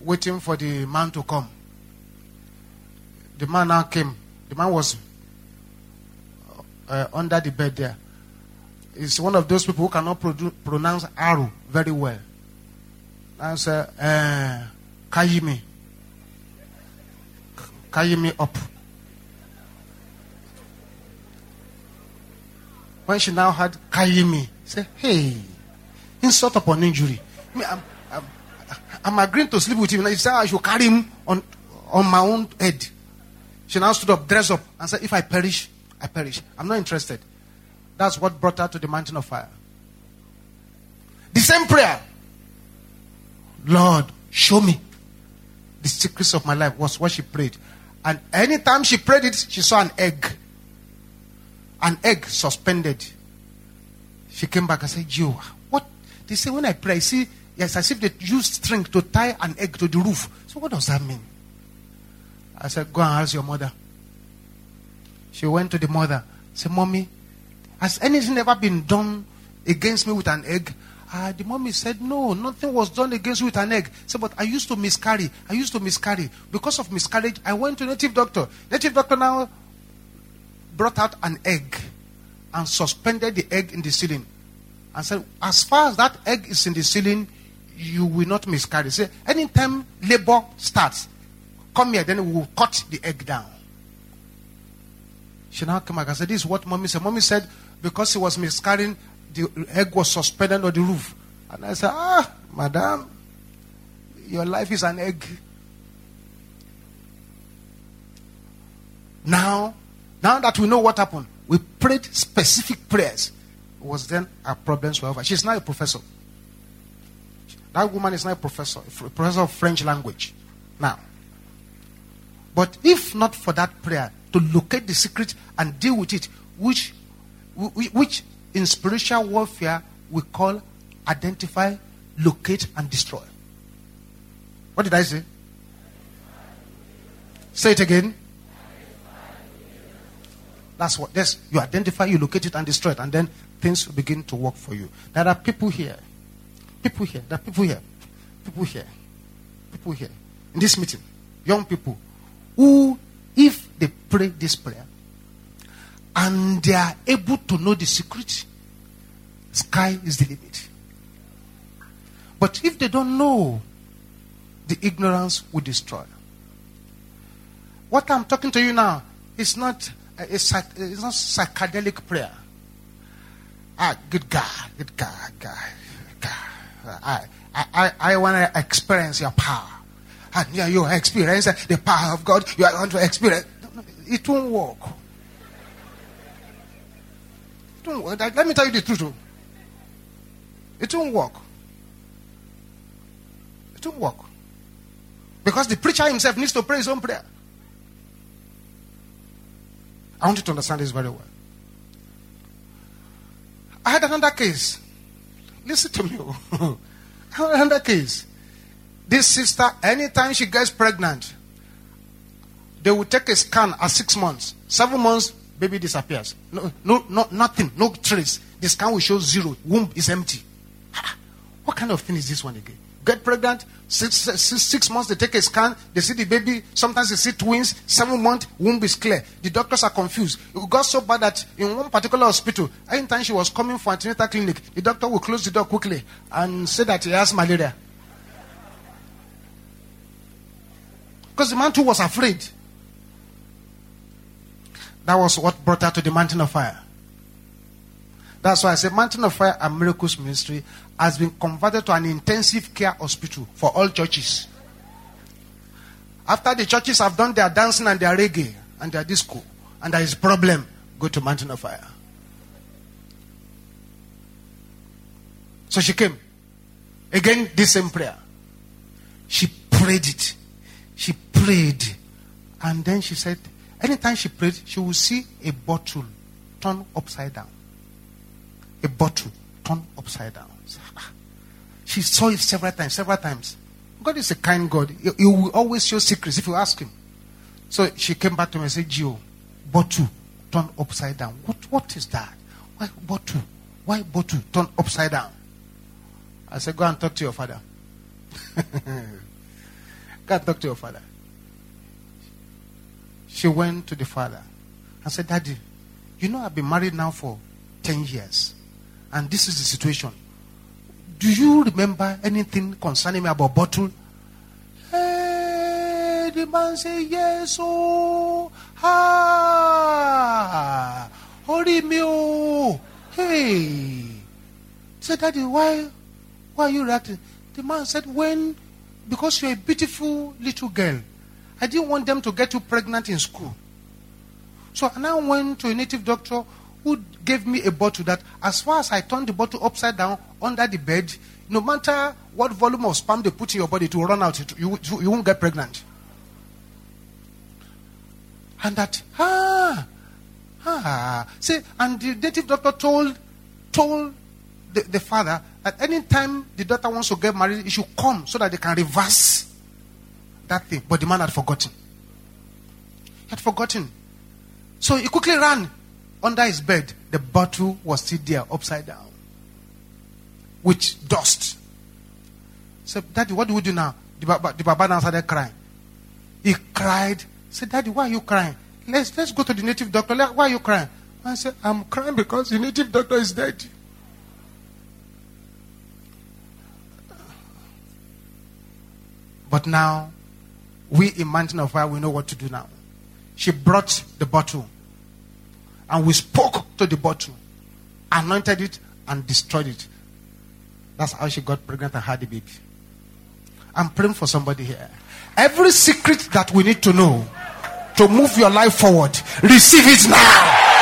waiting for the man to come. The man now came. The man was uh, under the bed there. He's one of those people who cannot produ- pronounce arrow very well. I said, uh, carry me. Carry me up. When she now had carry me, say, hey, insult upon injury. I'm, I'm, I'm agreeing to sleep with him. He said I should carry him on, on my own head. She now stood up, dressed up, and said, If I perish, I perish. I'm not interested. That's what brought her to the mountain of fire. The same prayer. Lord, show me the secrets of my life was what she prayed. And anytime she prayed it, she saw an egg. An egg suspended. She came back and said, G.O, what? They say when I pray, I see, yes, as if they used string to tie an egg to the roof. So what does that mean? I said, Go and ask your mother. She went to the mother. Said, Mommy, has anything ever been done against me with an egg? Uh, the mommy said, No, nothing was done against you with an egg. Said, But I used to miscarry. I used to miscarry. Because of miscarriage, I went to native doctor. Native doctor now brought out an egg and suspended the egg in the ceiling. And said, As far as that egg is in the ceiling, you will not miscarry. Say, anytime labor starts, come here, then we will cut the egg down. She now came back and said, This is what mommy said. Mommy said, because he was miscarrying, the egg was suspended on the roof. And I said, Ah, madam, your life is an egg. Now, now that we know what happened, we prayed specific prayers. It was then our problems were over. She's now a professor. That woman is now a professor, a professor of French language. Now, but if not for that prayer to locate the secret and deal with it, which, which in spiritual warfare we call identify, locate, and destroy. What did I say? Say it again. That's what. Yes, you identify, you locate it, and destroy it, and then things will begin to work for you. There are people here, people here, there are people here, people here, people here in this meeting, young people who, if they pray this prayer and they are able to know the secret, sky is the limit. But if they don't know, the ignorance will destroy. What I'm talking to you now is not a, it's not psychedelic prayer. Ah, good God, good God, God, God. I, I, I want to experience your power. And yeah, you experience uh, the power of God. You are going to experience. It won't work. It won't work. Let me tell you the truth. oh. It won't work. It won't work. Because the preacher himself needs to pray his own prayer. I want you to understand this very well. I had another case. Listen to me. oh. I had another case. This sister, anytime she gets pregnant, they will take a scan at six months. Seven months, baby disappears. No, no, no nothing, no trace. The scan will show zero. Womb is empty. What kind of thing is this one again? Get pregnant, six, six, six months they take a scan, they see the baby, sometimes they see twins, seven months, womb is clear. The doctors are confused. It got so bad that in one particular hospital, anytime she was coming for antenatal clinic, the doctor will close the door quickly and say that he has malaria. Because the man too was afraid. That was what brought her to the mountain of fire. That's why I say Mountain of Fire and Miracles Ministry has been converted to an intensive care hospital for all churches. After the churches have done their dancing and their reggae and their disco, and there is problem, go to Mountain of Fire. So she came. Again, this same prayer. She prayed it. She prayed. And then she said, anytime she prayed, she will see a bottle turn upside down. A bottle turn upside down. Ah. She saw it several times, several times. God is a kind God. He, he will always show secrets if you ask Him. So she came back to me and said, G.O, bottle turn upside down. What, what is that? Why bottle? Why bottle turn upside down? I said, Go and talk to your father. Go talk to your father. She went to the father and said, Daddy, you know I've been married now for 10 years. And this is the situation. Do you remember anything concerning me about bottle? Hey, the man said, Yes, oh, ah, hurry me, hey. Said, Daddy, why, why are you reacting? The man said, When, because you're a beautiful little girl, I didn't want them to get you pregnant in school. So I now went to a native doctor who gave me a bottle that, as far as I turned the bottle upside down under the bed, no matter what volume of sperm they put in your body, it will run out. It- You, you, won't get pregnant. And that, ah, ah. See, and the native doctor told, told the, the father that anytime the daughter wants to get married, he should come so that they can reverse that thing. But the man had forgotten. He had forgotten. So he quickly ran under his bed. The bottle was still there, upside down, with dust. So, Daddy, what do we do now? The Baba, the Baba now started crying. He cried. Said, Daddy, why are you crying? Let's let's go to the native doctor. Why are you crying? I said, I'm crying because the native doctor is dead. But now, we in Mountain of Fire, we know what to do now. She brought the bottle. And we spoke to the bottle, anointed it, and destroyed it. That's how she got pregnant and had the baby. I'm praying for somebody here. Every secret that we need to know, to move your life forward. Receive it now.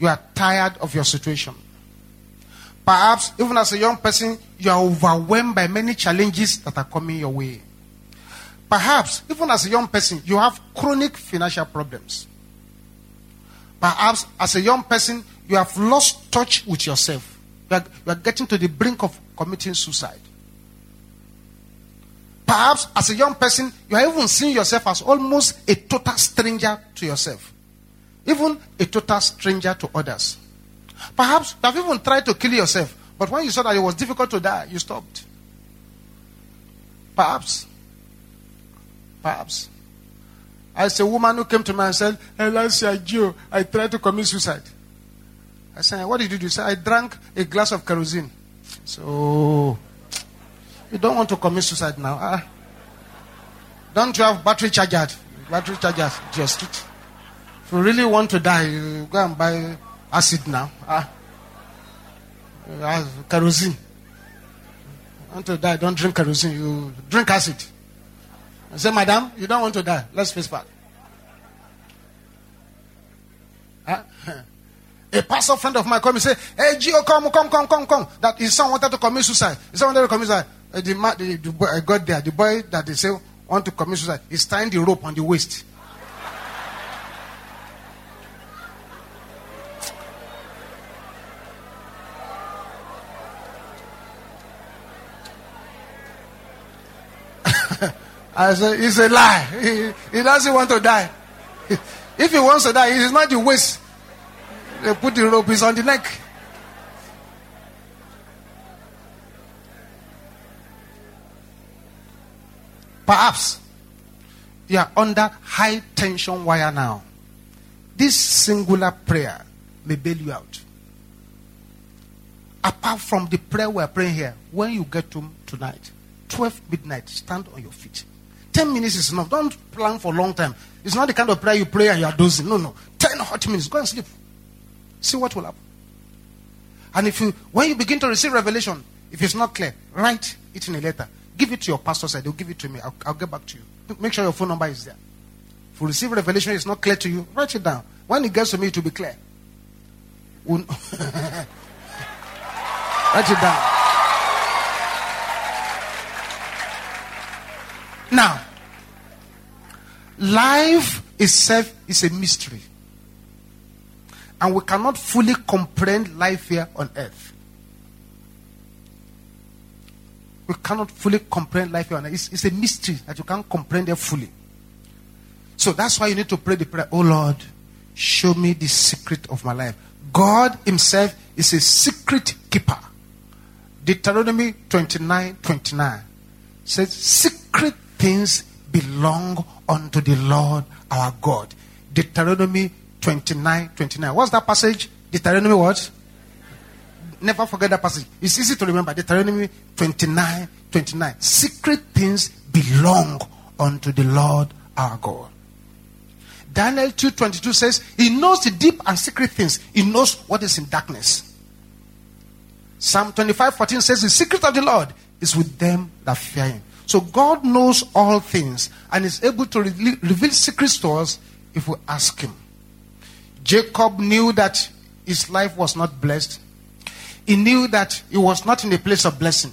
you are tired of your situation. Perhaps, even as a young person, you are overwhelmed by many challenges that are coming your way. Perhaps, even as a young person, you have chronic financial problems. Perhaps, as a young person, you have lost touch with yourself. You are, you are getting to the brink of committing suicide. Perhaps, as a young person, you are even seeing yourself as almost a total stranger to yourself, even a total stranger to others. Perhaps you have even tried to kill yourself, but when you saw that it was difficult to die, you stopped. Perhaps. Perhaps. I As a woman who came to me and said, Elisha Joe, I tried to commit suicide. I said, What did you do? She said, I drank a glass of kerosene. So, you don't want to commit suicide now. Ah. Don't you have battery chargers? Battery chargers, just it. If you really want to die, you go and buy acid now. Ah. Uh, kerosene. Want to die? Don't drink kerosene. You drink acid. I say, Madam, you don't want to die. Let's face back. Ah. A pastor friend of mine come and say, Hey, G.O, come, come, come, come, come. That his son wanted to commit suicide. His son wanted to commit suicide. Uh, the, the, the boy, I got there. The boy that they say want to commit suicide is tying the rope on the waist. I said, it's a lie. He, he doesn't want to die. If he wants to die, it is not the waist. They put the rope, it's on the neck. Perhaps you are under high tension wire now. This singular prayer may bail you out. Apart from the prayer we're praying here, when you get home tonight, 12 midnight, stand on your feet. 10 minutes is enough. Don't plan for a long time. It's not the kind of prayer you pray and you are dozing. No, no. 10 hot minutes. Go and sleep. See what will happen. And if you, when you begin to receive revelation, if it's not clear, write it in a letter. Give it to your pastor side. They'll give it to me. I'll, I'll get back to you. Make sure your phone number is there. If you receive revelation, it's not clear to you, write it down. When it gets to me, it will be clear. Write it down. Now, life itself is a mystery. And we cannot fully comprehend life here on earth. We cannot fully comprehend life here on earth. It's, it's a mystery that you can't comprehend it fully. So that's why you need to pray the prayer, Oh Lord, show me the secret of my life. God Himself is a secret keeper. Deuteronomy 29 29 says, Secret things belong unto the Lord our God. Deuteronomy 29 29. What's that passage? Deuteronomy what? Never forget that passage. It's easy to remember. Deuteronomy 29 29. Secret things belong unto the Lord our God. Daniel 2:22 says, He knows the deep and secret things. He knows what is in darkness. Psalm 25:14 says, The secret of the Lord is with them that fear him. So God knows all things and is able to re- reveal secrets to us if we ask him. Jacob knew that his life was not blessed. He knew that he was not in a place of blessing.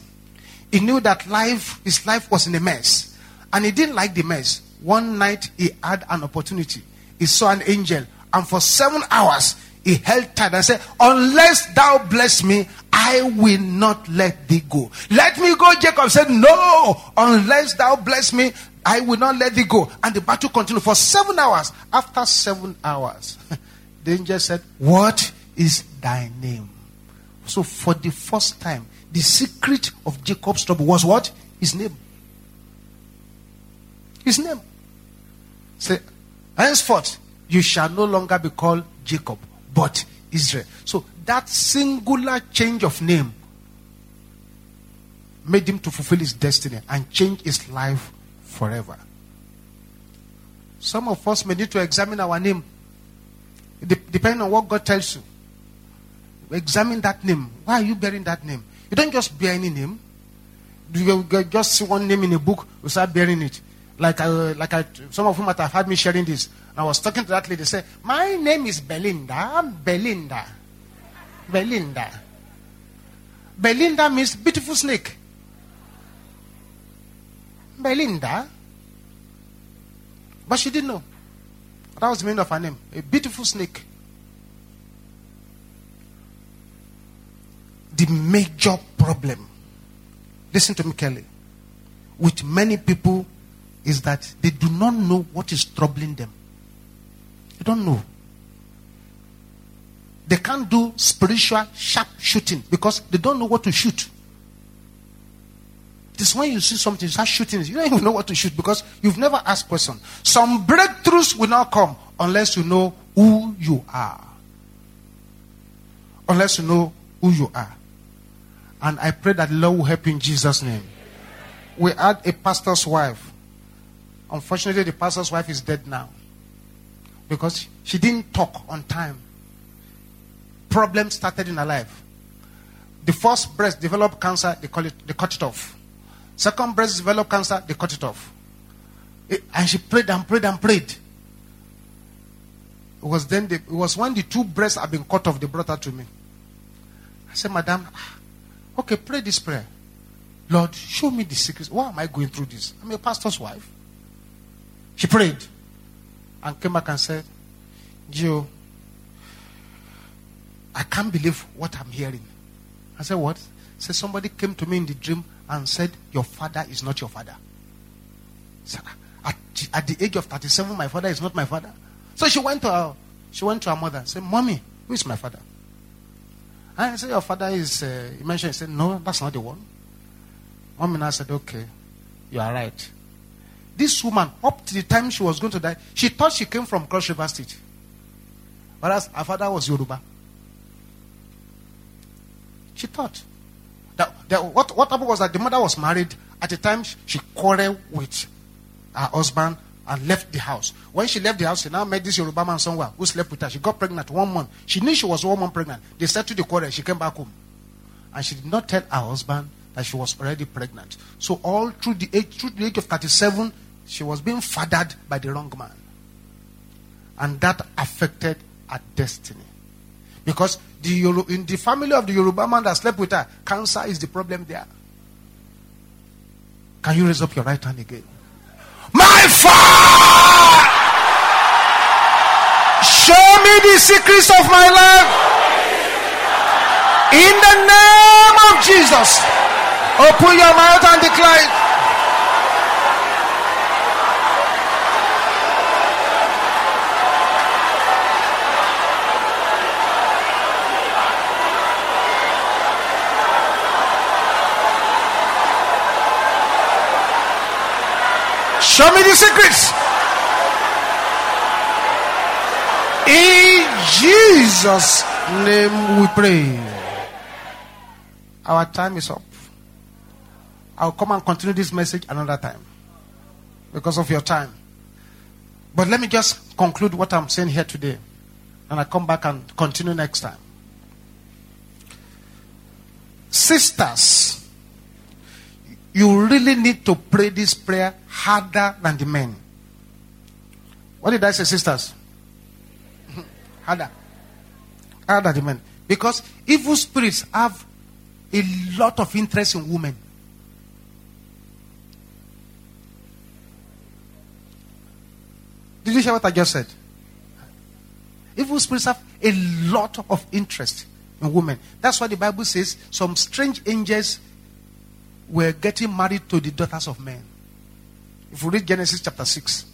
He knew that life, his life was in a mess. And he didn't like the mess. One night he had an opportunity. He saw an angel, and for seven hours he held tight and said, Unless thou bless me, I will not let thee go. Let me go. Jacob said, No, unless thou bless me, I will not let thee go. And the battle continued for seven hours. After seven hours, the angel said, What is thy name? So, for the first time, the secret of Jacob's trouble was what? His name. His name. Say, henceforth, You shall no longer be called Jacob, but Israel. So that singular change of name made him to fulfill his destiny and change his life forever. Some of us may need to examine our name, de- depending on what God tells you. Examine that name. Why are you bearing that name? You don't just bear any name. You you just see one name in a book, you start bearing it. Like, I, like I, some of you might have heard me sharing this. I was talking to that lady. Say, my name is Belinda. I'm Belinda. Belinda. Belinda means beautiful snake. Belinda. But she didn't know. That was the meaning of her name. A beautiful snake. The major problem, listen to me, Kelly, with many people is that they do not know what is troubling them. Don't know. They can't do spiritual sharp shooting because they don't know what to shoot. It is when you see something, you start shooting, you don't even know what to shoot because you've never asked question. Some breakthroughs will not come unless you know who you are. Unless you know who you are. And I pray that the Lord will help you in Jesus' name. We had a pastor's wife. Unfortunately, the pastor's wife is dead now. Because she didn't talk on time. Problem started in her life. The first breast developed cancer, they call it, they cut it off. Second breast developed cancer, they cut it off. It- and she prayed and prayed and prayed. It was then the, it was when the two breasts had been cut off, they brought her to me. I said, Madam, ah, okay, pray this prayer. Lord, show me the secrets. Why am I going through this? I'm a pastor's wife. She prayed and came back and said, G.O, I can't believe what I'm hearing. I said, What? Said somebody came to me in the dream and said, Your father is not your father. So, at, at the age of 37, my father is not my father. So she went to her, she went to her mother and said, Mommy, who is my father? And I said, Your father is, uh, he mentioned, he said, No, that's not the one. Mommy now said, Okay, you are right. This woman, up to the time she was going to die, she thought she came from Cross River State. Whereas her father was Yoruba. She thought. That, that what, what happened was that the mother was married. At the time, she quarreled with her husband and left the house. When she left the house, she now met this Yoruba man somewhere who slept with her. She got pregnant one month. She knew she was one month pregnant. They settled the quarrel. She came back home. And she did not tell her husband that she was already pregnant. So all through the age, through the age of 37, she was being fathered by the wrong man. And that affected her destiny. Because the Yoru- in the family of the Yoruba man that slept with her, cancer is the problem there. Can you raise up your right hand again? My father, show me the secrets of my life. In the name of Jesus, open your mouth and declare. Show me the secrets. In Jesus' name we pray. Our time is up. I'll come and continue this message another time because of your time. But let me just conclude what I'm saying here today. And I come back and continue next time. Sisters, you really need to pray this prayer harder than the men. What did I say, sisters? harder. Harder than the men. Because evil spirits have a lot of interest in women. Did you hear what I just said? Evil spirits have a lot of interest in women. That's why the Bible says some strange angels were getting married to the daughters of men. If you read Genesis chapter 6,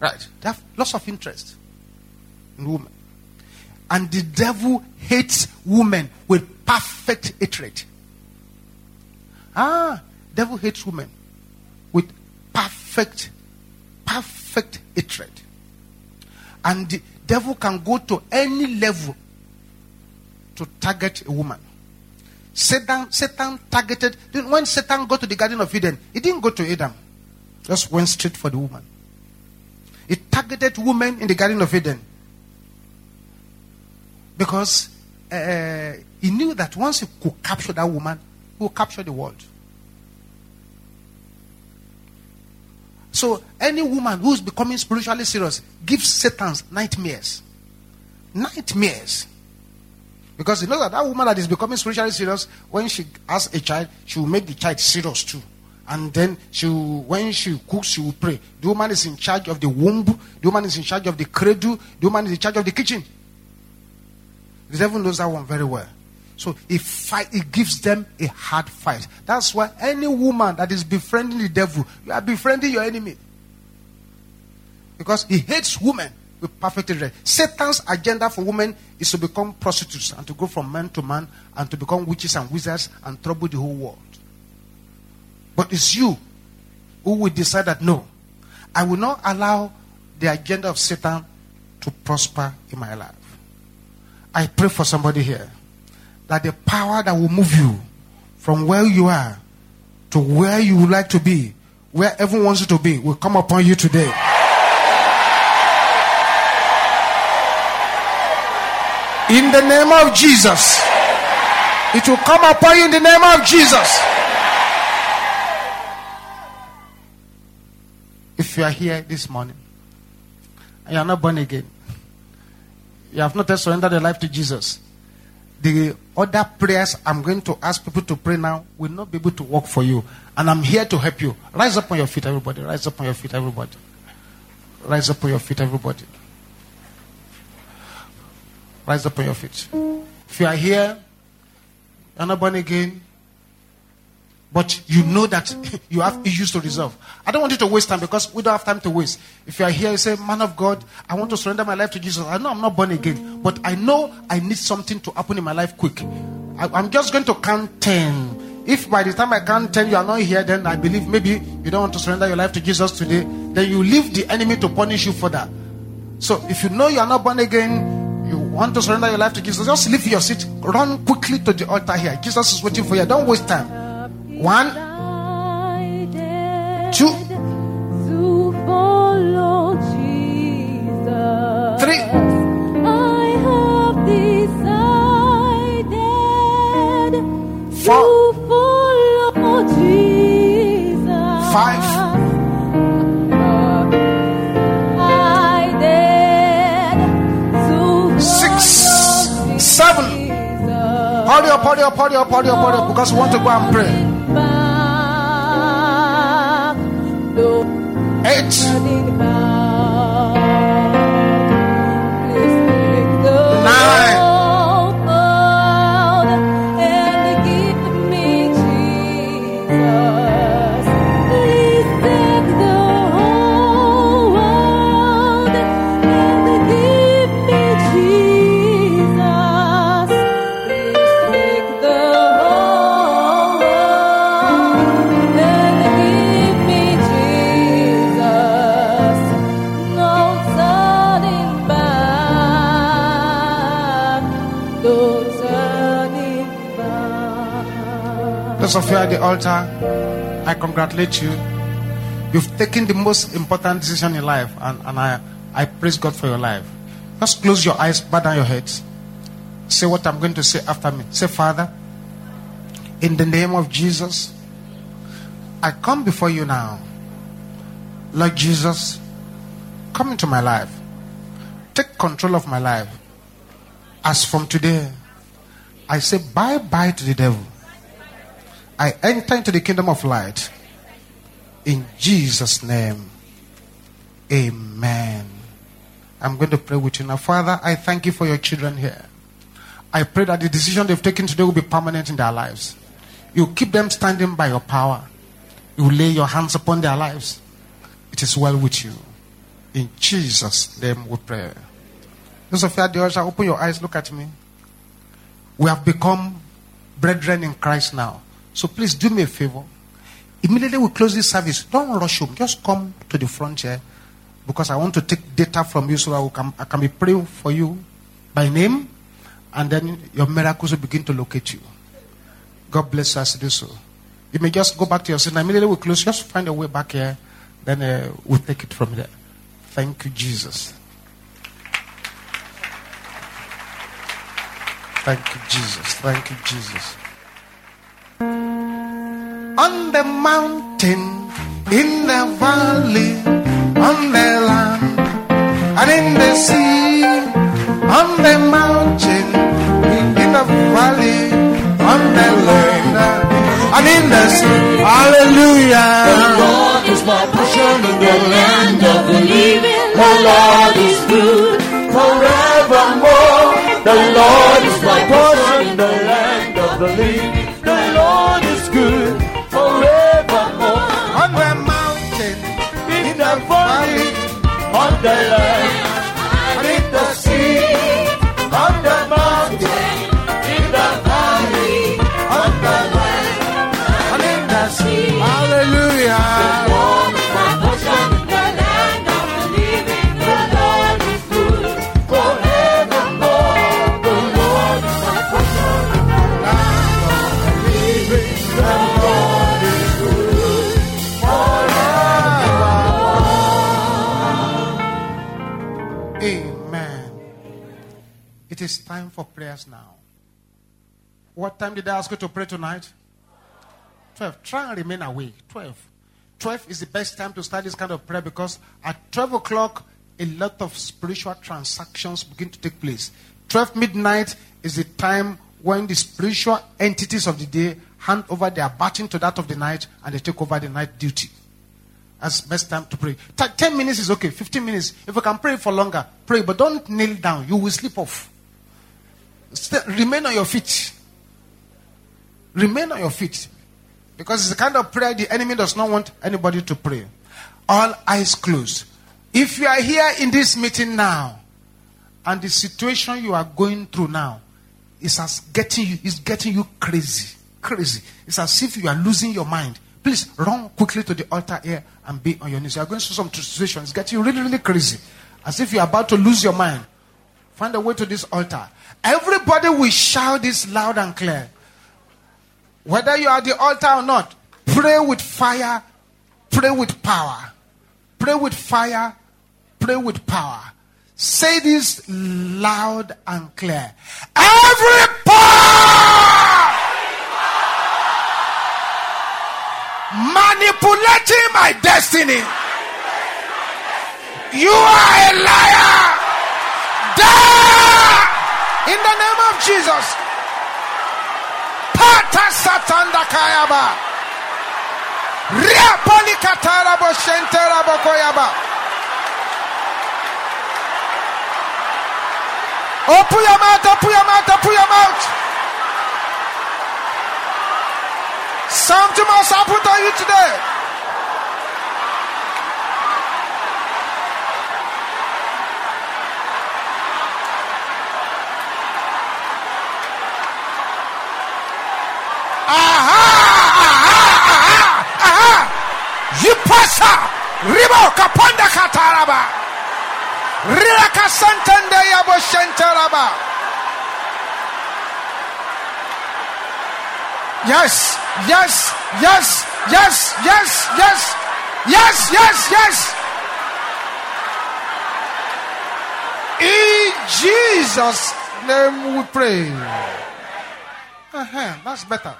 right, they have lots of interest in women. And the devil hates women with perfect hatred. Ah, devil hates women with perfect, perfect hatred. And the devil can go to any level to target a woman. Satan, Satan targeted when Satan got to the Garden of Eden, he didn't go to Adam, just went straight for the woman. He targeted women in the Garden of Eden because uh, he knew that once he could capture that woman, he would capture the world. So any woman who's becoming spiritually serious gives Satan's nightmares. Nightmares. Because you know that that woman that is becoming spiritually serious, when she has a child, she will make the child serious too. And then she will, when she cooks, she will pray. The woman is in charge of the womb. The woman is in charge of the cradle. The woman is in charge of the kitchen. The devil knows that one very well. So he fight, gives them a hard fight. That's why any woman that is befriending the devil, you are befriending your enemy. Because he hates women with perfect right. Satan's agenda for women is to become prostitutes and to go from man to man and to become witches and wizards and trouble the whole world. But it's you who will decide that no, I will not allow the agenda of Satan to prosper in my life. I pray for somebody here that the power that will move you from where you are to where you would like to be, where everyone wants you to be, will come upon you today. In the name of Jesus. It will come upon you in the name of Jesus. If you are here this morning and you are not born again, you have not surrendered your life to Jesus, the other prayers I'm going to ask people to pray now will not be able to work for you. And I'm here to help you. Rise up on your feet, everybody. Rise up on your feet, everybody. Rise up on your feet, everybody. Rise up on your feet. If you are here, you're not born again, but you know that you have issues to resolve. I don't want you to waste time because we don't have time to waste. If you are here, you say, Man of God, I want to surrender my life to Jesus. I know I'm not born again, but I know I need something to happen in my life quick. I, I'm just going to count 10. If by the time I count 10 you are not here, then I believe maybe you don't want to surrender your life to Jesus today, then you leave the enemy to punish you for that. So if you know you are not born again, you want to surrender your life to Jesus, just leave your seat, run quickly to the altar here. Jesus is waiting for you. Don't waste time. One, two, three, four, Jesus. Five. Hurry up, hurry up, hurry up, hurry up, up, because we want to go and pray. Eight, Nine. Those of you at the altar, I congratulate you. You've taken the most important decision in life, and, and I, I praise God for your life. Just close your eyes, bow down your heads. Say what I'm going to say after me. Say, Father, in the name of Jesus, I come before you now. Lord Jesus, come into my life. Take control of my life. As from today, I say bye bye to the devil. I enter into the kingdom of light. In Jesus' name, amen. I'm going to pray with you now. Father, I thank you for your children here. I pray that the decision they've taken today will be permanent in their lives. You keep them standing by your power. You lay your hands upon their lives. It is well with you. In Jesus' name we pray. Those of you at the altar, open your eyes, look at me. We have become brethren in Christ now. So please do me a favor. Immediately we close this service, don't rush home. Just come to the front here because I want to take data from you so I, come, I can be praying for you by name, and then your miracles will begin to locate you. God bless us do so. You may just go back to your seat. Immediately we close. Just find a way back here. Then uh, we'll take it from there. Thank you, Jesus. Thank you, Jesus. Thank you, Jesus. On the mountain, in the valley, on the land, and in the sea, on the mountain, in the valley, on the land, and in the sea. Hallelujah. The Lord is my portion in the land of the living. The Lord is good forevermore. The Lord is my portion in the land of the living. The Lord is good the love What time did I ask you to pray tonight? 12. Try and remain awake. 12. 12 is the best time to start this kind of prayer because at 12 o'clock, a lot of spiritual transactions begin to take place. 12 midnight is the time when the spiritual entities of the day hand over their baton to that of the night and they take over the night duty. That's best time to pray. T- 10 minutes is okay. 15 minutes. If you can pray for longer, pray. But don't kneel down. You will sleep off. Remain on your feet. Remain on your feet. Because it's the kind of prayer the enemy does not want anybody to pray. All eyes closed. If you are here in this meeting now, and the situation you are going through now is as getting you is getting you crazy. Crazy. It's as if you are losing your mind. Please run quickly to the altar here and be on your knees. You are going through some situation. It's getting you really, really crazy. As if you are about to lose your mind. Find a way to this altar. Everybody will shout this loud and clear. Whether you are at the altar or not, pray with fire, pray with power. Pray with fire, pray with power. Say this loud and clear. Every power manipulating my destiny, you are a liar. Die in the name of Jesus. Pata satanda kayaba. Ria polikatara bo shentera bo koyaba. Open oh, your mouth, open your mouth, open your mouth. Something must happen to you today. Aha! Aha! Aha! Aha! Yipasa! Ribo kapanda kataraba! Riraka santende yabo shentaraba! Yes, yes, yes, yes, yes, yes, yes, yes, yes. In Jesus' name we pray. Uh-huh, that's better.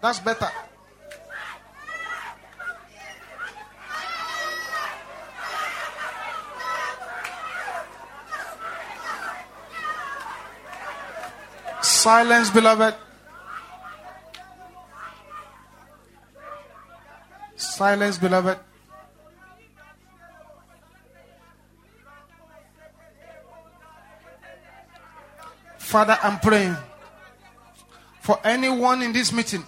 That's better. Silence, beloved. Silence, beloved. Father, I'm praying for anyone in this meeting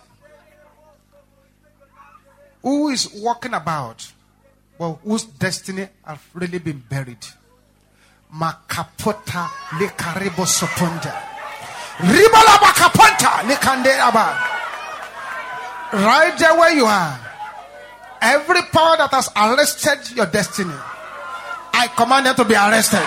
who is walking about, well, whose destiny have really been buried. Makapota lekarebo soponja. Right there where you are. Every power that has arrested your destiny, I command them to be arrested.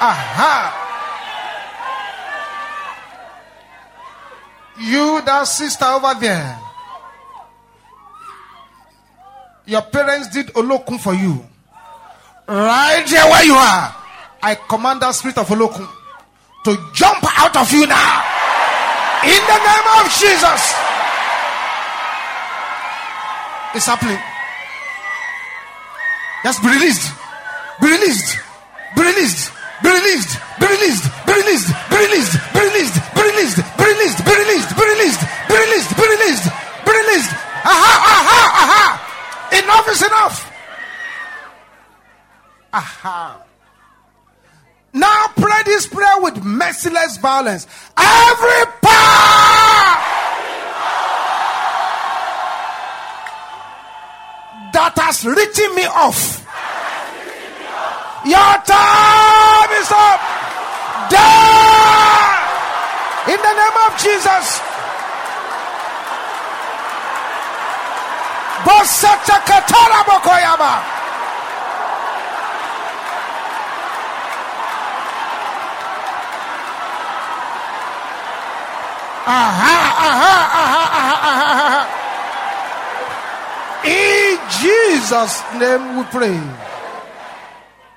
Aha. You, that sister over there, your parents did olokun for you. Right there where you are, I command that spirit of olokun to jump out of you now. In the name of Jesus. It's happening. Just be released. Be released. Be released. Be released. Be released. Be released. Be released. Be released. Be released. Be released. Be released. Be released. Be released. Be released. Be released. Aha! Aha! Aha! Enough is enough. Aha. Now pray this prayer with merciless violence. Every power that has written me off. Your time is up. Die in the name of Jesus. Aha, aha, aha, aha, aha, aha. In Jesus' name we pray.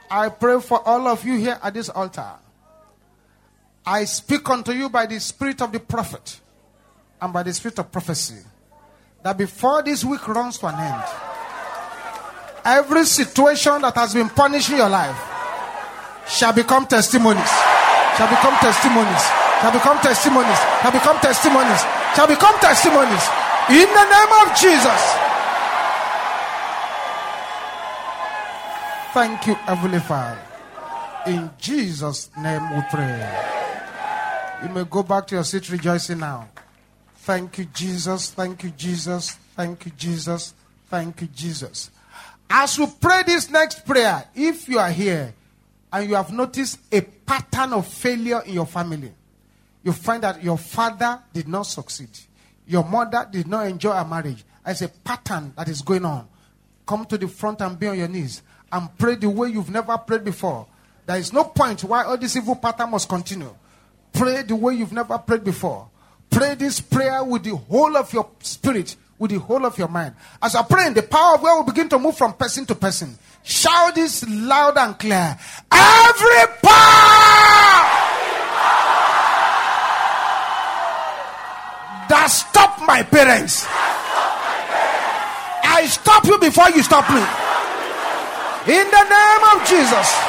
I pray for all of you here at this altar. I speak unto you by the spirit of the prophet and by the spirit of prophecy that before this week runs to an end, every situation that has been punishing your life shall become testimonies, shall become testimonies, shall become testimonies, shall become testimonies, shall become testimonies. In the name of Jesus. Thank you, Heavenly Father. In Jesus' name we pray. You may go back to your seat rejoicing now. Thank you, Jesus. Thank you, Jesus. Thank you, Jesus. Thank you, Jesus. As we pray this next prayer, if you are here and you have noticed a pattern of failure in your family, you find that your father did not succeed, your mother did not enjoy a marriage. There's a pattern that is going on. Come to the front and be on your knees and pray the way you've never prayed before. There is no point why all this evil pattern must continue. Pray the way you've never prayed before. Pray this prayer with the whole of your spirit, with the whole of your mind. As I pray, the power of God will begin to move from person to person. Shout this loud and clear. Every power that stopped my parents. I stop you before you stop me. In the name of Jesus.